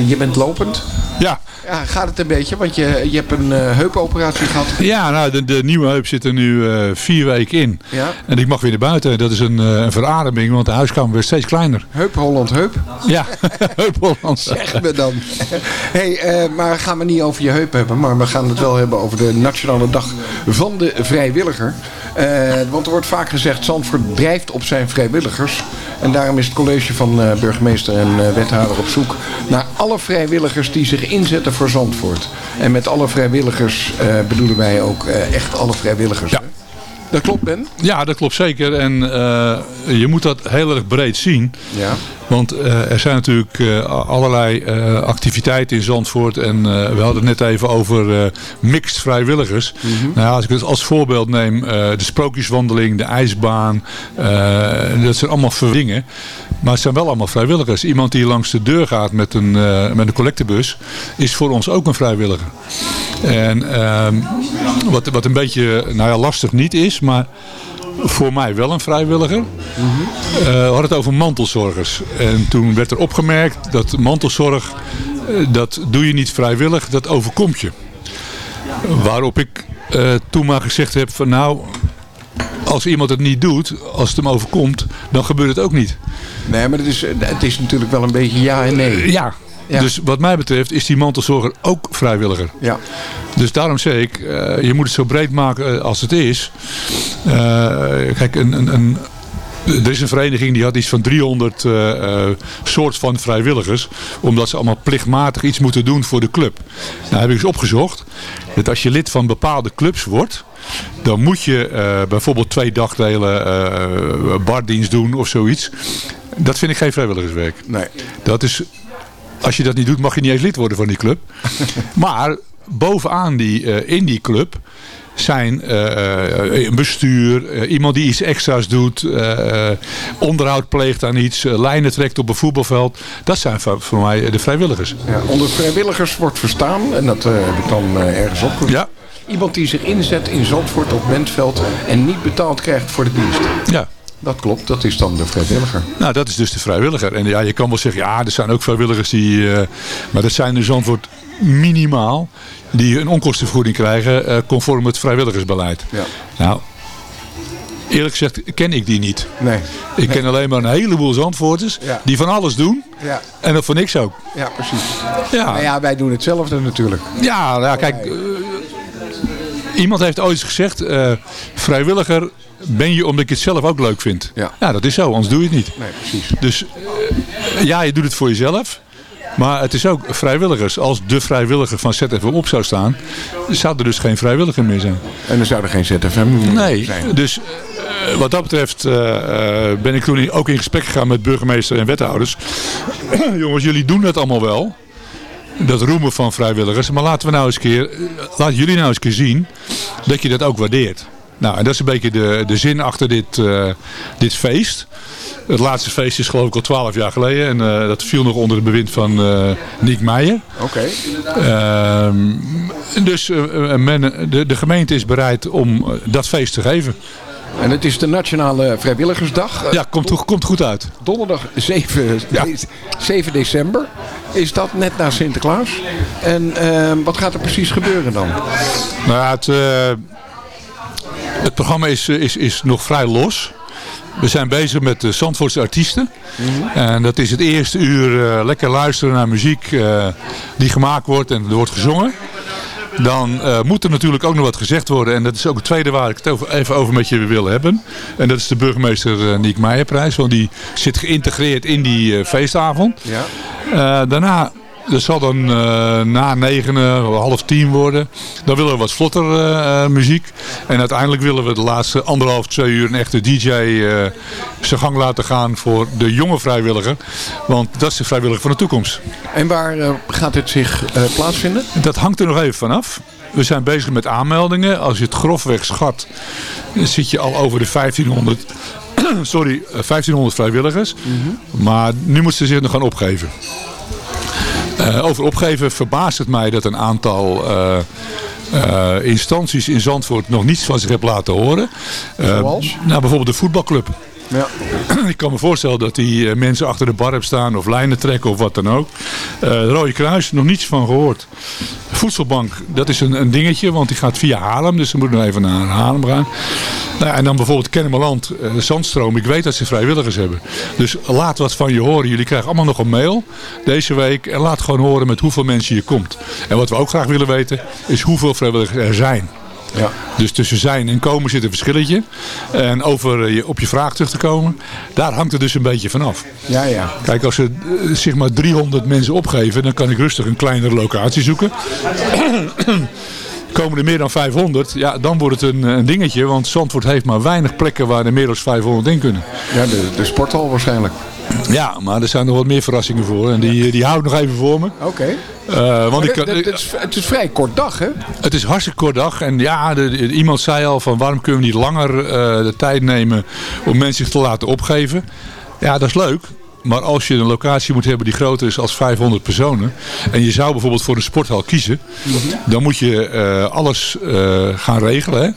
Je bent lopend. Ja. Ja, gaat het een beetje? Want je, je hebt een eh, heupoperatie gehad. Ja, nou, de, de nieuwe heup zit er nu eh, vier weken in. Ja. En ik mag weer naar buiten. Dat is een, eh, een verademing, want de huiskamer werd steeds kleiner. Heup Holland Heup. Ja, heup Holland. Zeg me dan. hey, maar gaan we niet over je heup hebben. Maar we gaan het wel hebben over de Nationale Dag van de Vrijwilliger. Want er wordt vaak gezegd, Zandvoort drijft op zijn vrijwilligers. En daarom is het college van eh, burgemeester en eh, wethouder op zoek naar alle vrijwilligers die zich inzetten voor Zandvoort. En met alle vrijwilligers eh, bedoelen wij ook echt alle vrijwilligers. hè? Dat klopt, Ben? Ja, dat klopt zeker. En je moet dat heel erg breed zien. Ja. Want eh, er zijn natuurlijk eh, allerlei eh, activiteiten in Zandvoort. En we hadden het net even over mixed vrijwilligers. nou, ja, als ik het als voorbeeld neem, de sprookjeswandeling, de ijsbaan. dat zijn allemaal dingen. Maar het zijn wel allemaal vrijwilligers. Iemand die langs de deur gaat met een, met een collectebus is voor ons ook een vrijwilliger. En ehm, wat, wat een beetje nou ja, lastig niet is, maar voor mij wel een vrijwilliger. Eh, we hadden het over mantelzorgers. En toen werd er opgemerkt dat mantelzorg, eh, dat doe je niet vrijwillig, dat overkomt je. Waarop ik eh, toen maar gezegd heb van nou, als iemand het niet doet, als het hem overkomt, dan gebeurt het ook niet. Nee, maar het is, het is natuurlijk wel een beetje ja en nee. Ja. Ja. Dus wat mij betreft is die mantelzorger ook vrijwilliger. Ja. Dus daarom zeg ik, eh, je moet het zo breed maken eh, als het is. Eh, kijk, een, een, een, er is een vereniging die had iets van 300 eh, eh, soort van vrijwilligers. Omdat ze allemaal plichtmatig iets moeten doen voor de club. Nou heb ik eens opgezocht. Dat als je lid van bepaalde clubs wordt. Dan moet je bijvoorbeeld twee dagdelen bardienst doen of zoiets. Dat vind ik geen vrijwilligerswerk. Nee. Dat is, als je dat niet doet mag je niet eens lid worden van die club. maar bovenaan die, eh, in die club zijn eh, eh, een bestuur, iemand die iets extra's doet, eh, eh, onderhoud pleegt aan iets, lijnen trekt op een voetbalveld. Dat zijn voor, voor mij de vrijwilligers. Ja, onder vrijwilligers wordt verstaan, en dat eh, heb ik dan ergens op. Ja. Iemand die zich inzet in Zandvoort op Bentveld en niet betaald krijgt voor de dienst. Ja. Dat klopt, dat is dan de vrijwilliger. Nou, dat is dus de vrijwilliger. En ja, je kan wel zeggen, ja, er zijn ook vrijwilligers die... eh, maar dat zijn dus antwoord minimaal. Die een onkostenvergoeding krijgen eh, conform het vrijwilligersbeleid. Ja. Nou, eerlijk gezegd ken ik die niet. Nee. Ik ken alleen maar een heleboel Zandvoorters Ja. die van alles doen. Ja. En dat voor niks ook. Ja, precies. Ja. Nou ja, wij doen hetzelfde natuurlijk. Ja, nou, kijk, eh, iemand heeft ooit gezegd, vrijwilliger ben je omdat je het zelf ook leuk vindt. Ja. dat is zo, anders doe je het niet. Nee, precies. Dus eh, ja, je doet het voor jezelf. Maar het is ook vrijwilligers. Als de vrijwilliger van ZFM op zou staan, zou er dus geen vrijwilliger meer zijn. En dan zou er geen ZFM meer Nee, zijn. dus eh, wat dat betreft eh, ben ik toen ook in gesprek gegaan met burgemeester en wethouders. Jongens, jullie doen dat allemaal wel. Dat roemen van vrijwilligers. Maar laten we nou eens een keer, laat jullie nou eens een keer zien dat je dat ook waardeert. Nou, en dat is een beetje de, de zin achter dit, eh, dit feest. Het laatste feest is geloof ik al twaalf jaar geleden. En eh, dat viel nog onder het bewind van eh Niek Meijer. Oké. Ehm, dus men, de, de gemeente is bereid om dat feest te geven. En het is de Nationale Vrijwilligersdag. Ja, komt, komt goed uit. Donderdag 7, de- 7 december is dat, net na Sinterklaas. En eh, wat gaat er precies gebeuren dan? Nou ja, het, het programma is, eh, is, is nog vrij los. We zijn bezig met de Zandvoortse artiesten. En dat is het eerste uur eh, lekker luisteren naar muziek eh, die gemaakt wordt en er wordt gezongen. Dan moet er natuurlijk ook nog wat gezegd worden. En dat is ook het tweede waar ik het over, even over met je wil hebben. En dat is de burgemeester Niek Meijerprijs. Want die zit geïntegreerd in die feestavond. Ja. Daarna, dat zal dan eh, na negenen, half tien worden. Dan willen we wat vlotter eh, eh, muziek. En uiteindelijk willen we de laatste anderhalf, twee uur een echte DJ eh, zijn gang laten gaan voor de jonge vrijwilliger. Want dat is de vrijwilliger van de toekomst. En waar eh, gaat dit zich eh, plaatsvinden? Dat hangt er nog even vanaf. We zijn bezig met aanmeldingen. Als je het grofweg schat, zit je al over de 1500, sorry, eh, 1500 vrijwilligers. Maar nu moeten ze zich nog gaan opgeven. Eh, over opgeven verbaast het mij dat een aantal eh, eh, instanties in Zandvoort nog niets van zich heeft laten horen. Zoals? nou, bijvoorbeeld de voetbalclub. Ja. Ik kan me voorstellen dat die eh, mensen achter de bar hebben staan of lijnen trekken of wat dan ook. Eh Rode Kruis, nog niets van gehoord. Voedselbank, dat is een, een dingetje, want die gaat via Haarlem. Dus ze moeten even naar Haarlem gaan. Nou, en dan bijvoorbeeld Kennemerland, eh, Zandstroom. Ik weet dat ze vrijwilligers hebben. Dus laat wat van je horen. Jullie krijgen allemaal nog een mail deze week. En laat gewoon horen met hoeveel mensen je komt. En wat we ook graag willen weten, is hoeveel vrijwilligers er zijn. Ja. Dus tussen zijn en komen zit een verschilletje. En over eh, je, op je vraag terug te komen, daar hangt het dus een beetje vanaf. Ja, ja. Kijk, als er eh, zeg maar 300 mensen opgeven, dan kan ik rustig een kleinere locatie zoeken. Komen er meer dan 500, ja, dan wordt het een, een dingetje. Want Zandvoort heeft maar weinig plekken waar er meer dan 500 in kunnen. Ja, de, de sporthal waarschijnlijk. Ja, maar er zijn nog wat meer verrassingen voor. En die, die hou ik nog even voor me. Oké. Eh, want ik, dit is, het is vrij kort dag, hè? Het is hartstikke kort dag. En ja, de- de- iemand zei al van waarom kunnen we niet langer eh, de tijd nemen om mensen zich te laten opgeven. Ja, dat is leuk. Maar als je een locatie moet hebben die groter is als 500 personen. En je zou bijvoorbeeld voor een sporthal kiezen. Dan moet je eh, alles eh, gaan regelen. Hè.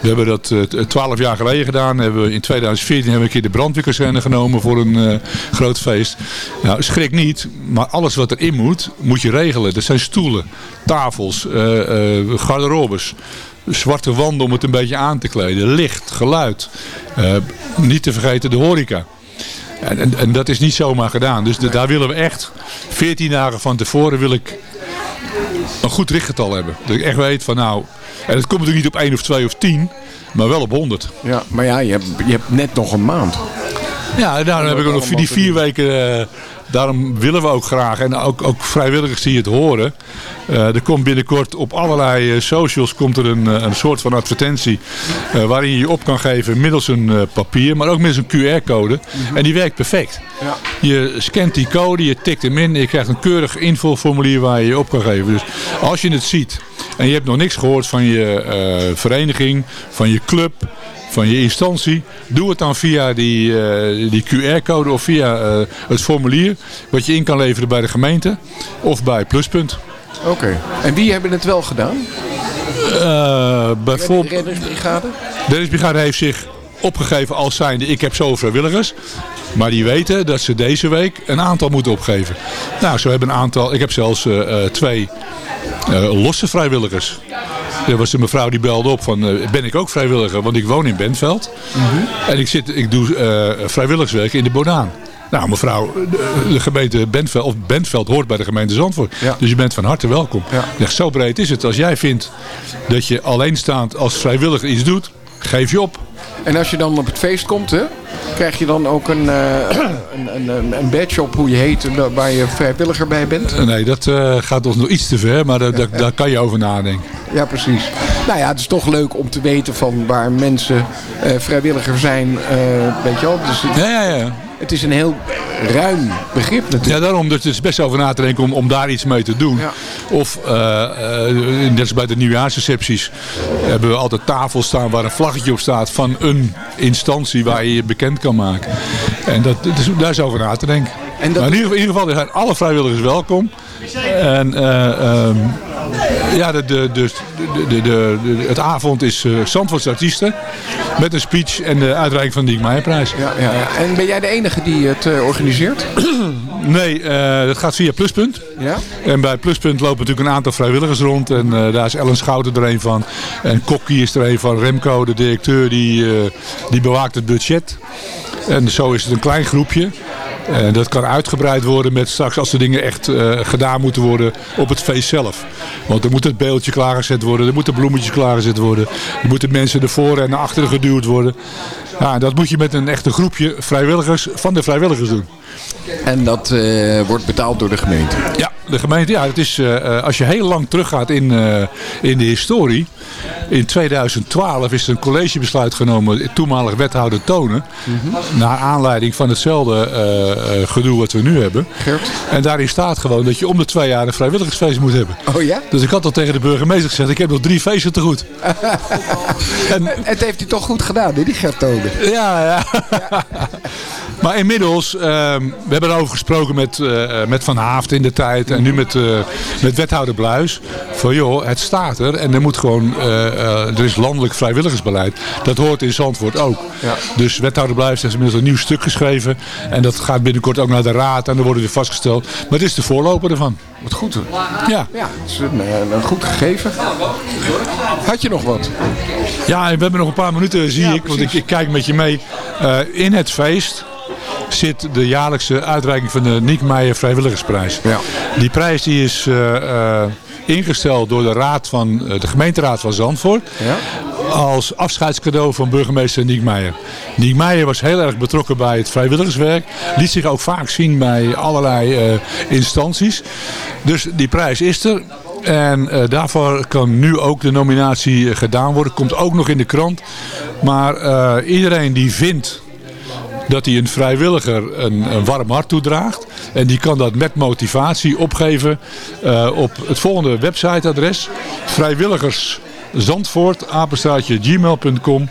We hebben dat eh, 12 jaar geleden gedaan. Hebben we in 2014 hebben we een keer de brandweerkazerne genomen voor een groot feest. Nou, schrik niet. Maar alles wat erin moet, moet je regelen. Dat zijn stoelen, tafels, garderobes. zwarte wanden om het een beetje aan te kleden. Licht, geluid. Niet te vergeten de horeca. En, en, en dat is niet zomaar gedaan. Dus de- daar willen we echt 14 dagen van tevoren wil ik een goed richtgetal hebben. Dat ik echt weet van nou, en het komt natuurlijk niet op 1 of 2 of 10, maar wel op 100. Ja, maar ja, je hebt, je hebt net nog een maand. Ja, daarom heb ik ook nog die vier weken. eh, daarom willen we ook graag. En ook, ook vrijwilligers die het horen. Eh, er komt binnenkort op allerlei eh, socials komt er een, eh, een soort van advertentie. waarin je je op kan geven middels een papier. Maar ook middels een QR-code. En die werkt perfect. Ja. Je scant die code, je tikt hem in. En je krijgt een keurig invulformulier waar je je op kan geven. Dus als je het ziet. En je hebt nog niks gehoord van je vereniging. Van je club van je instantie. Doe het dan via die, eh, die QR-code of via eh, het formulier wat je in kan leveren bij de gemeente of bij Pluspunt. Oké. En wie hebben het wel gedaan? Eh bijvoorbeeld, De reddingsbrigade? de reddingsbrigade heeft zich opgegeven als zijnde ik heb zo vrijwilligers. Maar die weten dat ze deze week een aantal moeten opgeven. Nou, zo hebben een aantal, ik heb zelfs twee losse vrijwilligers. Er was een mevrouw die belde op van, eh, ben ik ook vrijwilliger? Want ik woon in Bentveld. En ik, zit, ik doe eh, vrijwilligerswerk in de Bodaan. Nou mevrouw, de, gemeente Bentveld, of Bentveld hoort bij de gemeente Zandvoort. Dus je bent van harte welkom. Zeg, zo breed is het. Als jij vindt dat je alleenstaand als vrijwilliger iets doet, geef je op. En als je dan op het feest komt, hè, krijg je dan ook een, eh, een, een, een, badge op hoe je heet en waar je vrijwilliger bij bent? Nee, dat eh, gaat ons nog iets te ver, maar daar, daar, daar kan je over nadenken. Ja, precies. Nou ja, het is toch leuk om te weten van waar mensen eh, vrijwilliger zijn. weet je wel? Dus ja, ja, ja. Het is een heel ruim begrip natuurlijk. Ja, daarom. Dus het is best over na te denken om, om daar iets mee te doen. Of, eh, eh, net als bij de nieuwjaarsrecepties, hebben we altijd tafels staan waar een vlaggetje op staat van een instantie waar je je bekend kan maken. En dat, is, daar is over na te denken. En maar in, ieder, in ieder geval zijn alle vrijwilligers welkom. En eh, ehm, ja, de, de, de, de, de, het avond is uh, Zandvoorts artiesten met een speech en de uitreiking van de Diek Meijerprijs. Ja, ja, ja. En ben jij de enige die het eh, organiseert? Nee, eh, dat gaat via Pluspunt. Ja? En bij Pluspunt lopen natuurlijk een aantal vrijwilligers rond. En daar is Ellen Schouten er een van. En Kokkie is er een van. Remco, de directeur, die, die bewaakt het budget. En zo is het een klein groepje. En dat kan uitgebreid worden met straks als de dingen echt eh, gedaan moeten worden op het feest zelf. Want er moet het beeldje klaargezet worden, er moeten bloemetjes klaargezet worden. Er moeten mensen ervoor en naar achteren geduwd worden. Ja, dat moet je met een echte groepje vrijwilligers van de vrijwilligers doen. En dat eh, wordt betaald door de gemeente? Ja, de gemeente, ja, het is, eh, eh, als je heel lang teruggaat in, in de historie. In 2012 is er een collegebesluit genomen, toenmalig wethouder Tonen. Naar aanleiding van hetzelfde gedoe wat we nu hebben. Gert? En daarin staat gewoon dat je om de twee jaar een vrijwilligersfeest moet hebben. Oh ja? Dus ik had al tegen de burgemeester gezegd, ik heb nog drie feesten te goed. en, het heeft hij toch goed gedaan, die Gert Tonen? Ja, ja. Maar inmiddels, ehm, we hebben erover gesproken met, eh, met Van Haaft in de tijd en nu met, eh, met wethouder Bluis. Van joh, het staat er en er moet gewoon, eh, eh, er is landelijk vrijwilligersbeleid. Dat hoort in Zandvoort ook. Dus wethouder Bluis heeft inmiddels een nieuw stuk geschreven. En dat gaat binnenkort ook naar de raad en dan wordt het weer vastgesteld. Maar het is de voorloper ervan. Wat goed hoor. Ja. Ja, het is een, eh, een goed gegeven. Had je nog wat? Ja, we hebben nog een paar minuten, zie ik, want ik, ik kijk met je mee. Eh, in het feest zit de jaarlijkse uitreiking van de Niek Meijer Vrijwilligersprijs. Die prijs die is eh, eh, ingesteld door de, raad van, eh, de gemeenteraad van Zandvoort. Als afscheidscadeau van burgemeester Niek Meijer. Niek Meijer was heel erg betrokken bij het vrijwilligerswerk. Liet zich ook vaak zien bij allerlei instanties. Dus die prijs is er. En daarvoor kan nu ook de nominatie gedaan worden. Komt ook nog in de krant. Maar iedereen die vindt dat hij een vrijwilliger een, een warm hart toedraagt. En die kan dat met motivatie opgeven eh, op het volgende websiteadres. Vrijwilligers Zandvoort, gmail.com.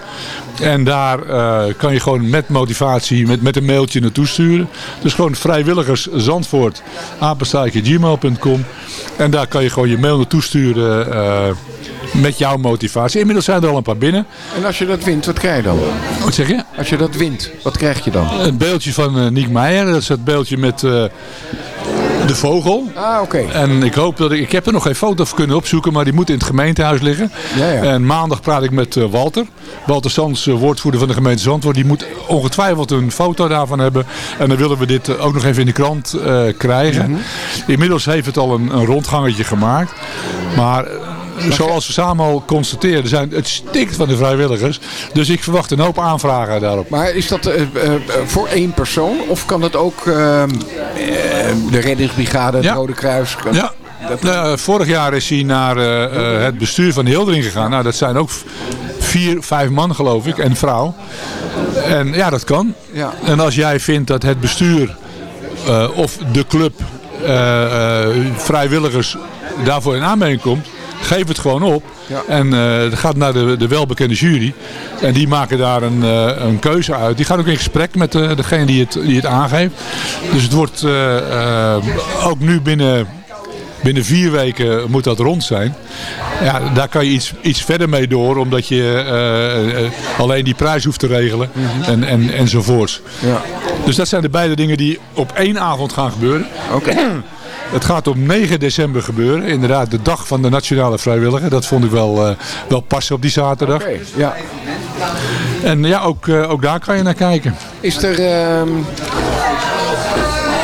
En daar eh, kan je gewoon met motivatie, met, met een mailtje naartoe sturen. Dus gewoon vrijwilligers Zandvoort, gmail.com. En daar kan je gewoon je mail naartoe sturen eh, met jouw motivatie. Inmiddels zijn er al een paar binnen. En als je dat wint, wat krijg je dan? Wat zeg je? Als je dat wint, wat krijg je dan? Een beeldje van eh, Niek Meijer. Dat is het beeldje met, eh, de vogel. Ah, oké. En ik hoop dat ik... Ik heb er nog geen foto van kunnen opzoeken, maar die moet in het gemeentehuis liggen. Ja, ja. En maandag praat ik met eh, Walter. Walter Sands, eh, woordvoerder van de gemeente Zandvoort. Die moet ongetwijfeld een foto daarvan hebben. En dan willen we dit eh, ook nog even in de krant krijgen. Mhm. Inmiddels heeft het al een, een rondgangetje gemaakt. Maar... Zoals we samen al constateren, zijn, het stikt van de vrijwilligers. Dus ik verwacht een hoop aanvragen daarop. Maar is dat voor één persoon? Of kan dat ook eh, eh, de reddingsbrigade, het Ja. Rode Kruis? Ja. Nou, vorig jaar is hij naar eh, eh, het bestuur van Hildering gegaan. Nou, dat zijn ook vier, vijf man geloof ik en vrouw. En ja, dat kan. Ja. En als jij vindt dat het bestuur eh, of de club eh, eh, vrijwilligers daarvoor in aanmerking komt, geef het gewoon op. Ja. En eh, het gaat naar de, de welbekende jury. En die maken daar een, eh, een keuze uit. Die gaan ook in gesprek met eh, degene die het, die het aangeeft. Dus het wordt eh, eh, ook nu binnen, binnen vier weken moet dat rond zijn. Ja, daar kan je iets, iets verder mee door. Omdat je eh, eh, alleen die prijs hoeft te regelen. en, en, enzovoorts. Ja. Dus dat zijn de beide dingen die op één avond gaan gebeuren. Oké. Het gaat op 9 december gebeuren. Inderdaad, de dag van de Nationale Vrijwilliger. Dat vond ik wel, eh, wel passen op die zaterdag. Oké, ja. En ja, ook, eh, ook daar kan je naar kijken. Is er... ehm,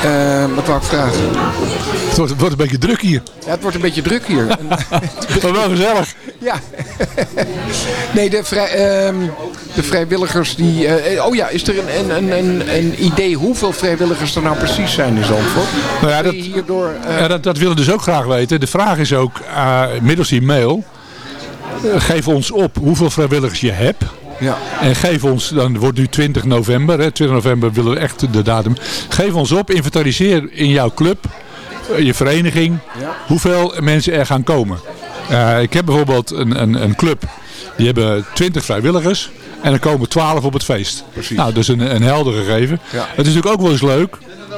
eh, wat wou ik vragen? Het wordt, wordt een beetje druk hier. Ja, het wordt een beetje druk hier. Maar wel gezellig. ja. nee, de, vrij, ehm, de vrijwilligers die... eh, oh ja, is er een, een, een, een, een idee hoeveel vrijwilligers er nou precies zijn in Zandvoort? Nou ja, dat, hierdoor... eh, ja, dat, dat willen we dus ook graag weten. De vraag is ook, eh, middels die mail... geef ons op hoeveel vrijwilligers je hebt. Ja. En geef ons, dan wordt nu 20 november, hè, 20 november willen we echt de datum. Geef ons op, inventariseer in jouw club, je vereniging, hoeveel mensen er gaan komen. Eh, ik heb bijvoorbeeld een, een, een club, die hebben 20 vrijwilligers en er komen 12 op het feest. Precies. Nou, is een, een helder gegeven. Ja. Het is natuurlijk ook wel eens leuk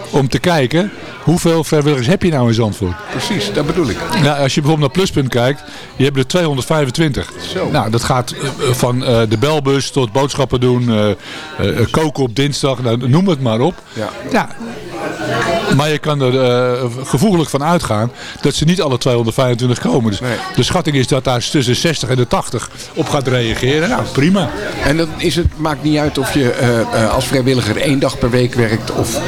om te kijken, hoeveel vrijwilligers heb je nou in Zandvoort? Precies, dat bedoel ik. Nou, als je bijvoorbeeld naar Pluspunt kijkt, je hebt er 225. Zo. Nou, dat gaat eh, van eh, de belbus tot boodschappen doen, eh, eh, koken op dinsdag, nou, noem het maar op. Ja. Ja. Maar je kan er eh, gevoelig van uitgaan dat ze niet alle 225 komen. Dus Nee. de schatting is dat daar tussen 60 en de 80 op gaat reageren. Nou, prima. En dan is het, maakt niet uit of je eh, eh, als vrijwilliger één dag per week werkt of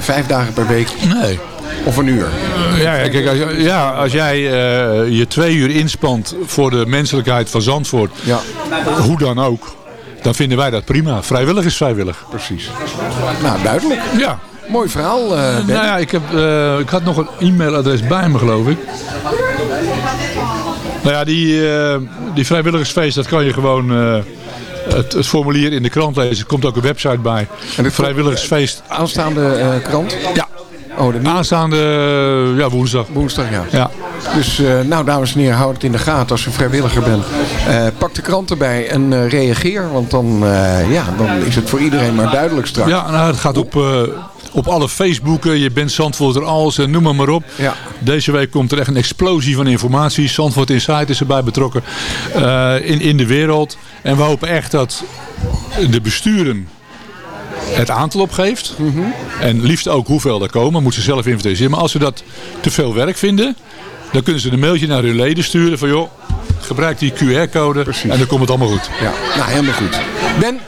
vijf dagen per week Nee. of een uur. Ja, ja, kijk, als, ja, als jij je twee uur inspant voor de menselijkheid van Zandvoort, Ja, hoe dan ook, dan vinden wij dat prima. Vrijwillig is vrijwillig. precies. Nou, duidelijk. Ja. Mooi verhaal, Ben. Nou ja, ik, heb, eh, ik had nog een e-mailadres bij me, geloof ik. Nou ja, die, die vrijwilligersfeest, dat kan je gewoon het, het formulier in de krant lezen. Er komt ook een website bij. En het Vrijwilligersfeest. Aanstaande krant? Ja. Oh, de Aanstaande ja, woensdag. woensdag, ja. Ja. Dus, nou, dames en heren, houd het in de gaten als u vrijwilliger bent. Pak de krant erbij en reageer, want dan, ja, dan is het voor iedereen maar duidelijk straks. Ja, nou, het gaat op, op alle Facebooken. Je bent Zandvoorter als en noem maar, maar op. Ja. Deze week komt er echt een explosie van informatie. Zandvoort Insight is erbij betrokken eh, in, in de wereld. En we hopen echt dat de besturen het aantal opgeeft. En liefst ook hoeveel er komen. Moeten ze zelf inventariseren. Maar als ze dat te veel werk vinden, dan kunnen ze een mailtje naar hun leden sturen van joh, gebruik die QR-code en dan komt het allemaal goed. Ja, nou helemaal goed. Ben,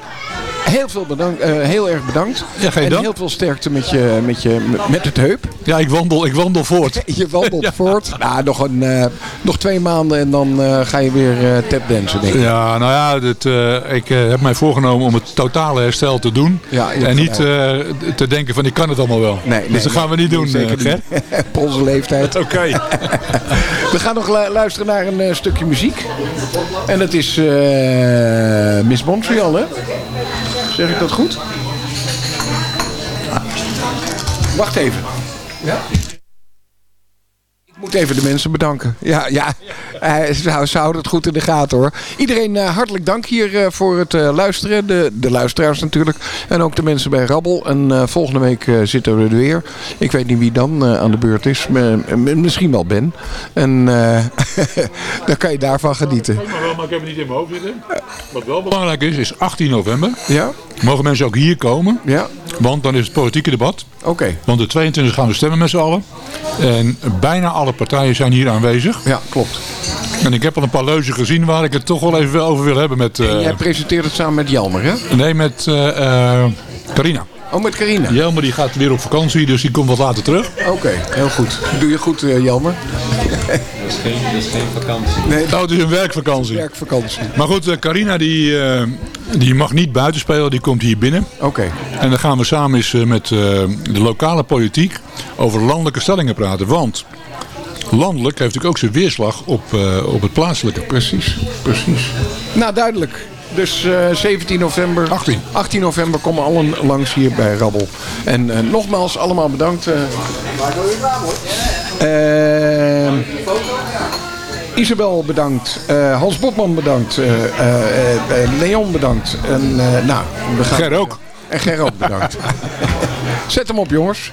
heel, veel bedankt, eh, heel erg bedankt. Ja, geen en dank. heel veel sterkte met, je, met, je, met het heup. Ja, ik wandel, ik wandel voort. Je wandelt voort. Nou, nog, een, eh, nog twee maanden en dan eh, ga je weer tapdansen, denk ik. Ja, nou ja, dit, ik heb mij voorgenomen om het totale herstel te doen. Ja, en niet te denken van ik kan het allemaal wel. Nee, nee, dus dat gaan we niet doen, zeker Ger. Op onze leeftijd. Oké. We gaan nog lu- luisteren naar een stukje muziek. En dat is Miss Montreal, hè? Zeg ik dat goed? Wacht even. Ja? Ik moet even de mensen bedanken. Ja, ja. Eh, ze, ze houden het goed in de gaten hoor. Iedereen eh, hartelijk dank hier eh, voor het luisteren. De, de luisteraars natuurlijk. En ook de mensen bij Rabbel. En volgende week zitten we er weer. Ik weet niet wie dan aan de beurt is. Misschien wel Ben. En dan kan je daarvan genieten. Maar wel, maar ik heb het niet in mijn hoofd zitten. Wat wel belangrijk is, is 18 november. Ja? Mogen mensen ook hier komen. Ja? Want dan is het politieke debat. Oké. Want de 22 gaan we stemmen met z'n allen. En bijna alle partijen zijn hier aanwezig. Ja, klopt. En ik heb al een paar leuzen gezien waar ik het toch wel even over wil hebben met... En eh, jij presenteert het samen met Jelmer, hè? nee, met eh, eh, Carina. Oh, met Carina. Jelmer die gaat weer op vakantie, dus die komt wat later terug. Oké, heel goed. Doe je goed, eh, Jelmer. Dat is geen, dat is geen vakantie. Nee, Nou, het is een werkvakantie. werkvakantie. Maar goed, eh, Carina die, eh, die mag niet buiten spelen, die komt hier binnen. Oké. En dan gaan we samen eens eh, met eh, de lokale politiek over landelijke stellingen praten. Want landelijk heeft natuurlijk ook zijn weerslag op, eh, op het plaatselijke. Precies, precies. Nou, duidelijk. Dus eh, 17 november. 18. 18 november komen allen langs hier bij Rabbel. En eh, nogmaals, allemaal bedankt. eh. Eh, Isabel bedankt. Eh, Hans Botman bedankt. eh, eh, eh, Leon bedankt. En eh, nou, we gaan... Ger ook. En Ger ook bedankt. Zet hem op, jongens.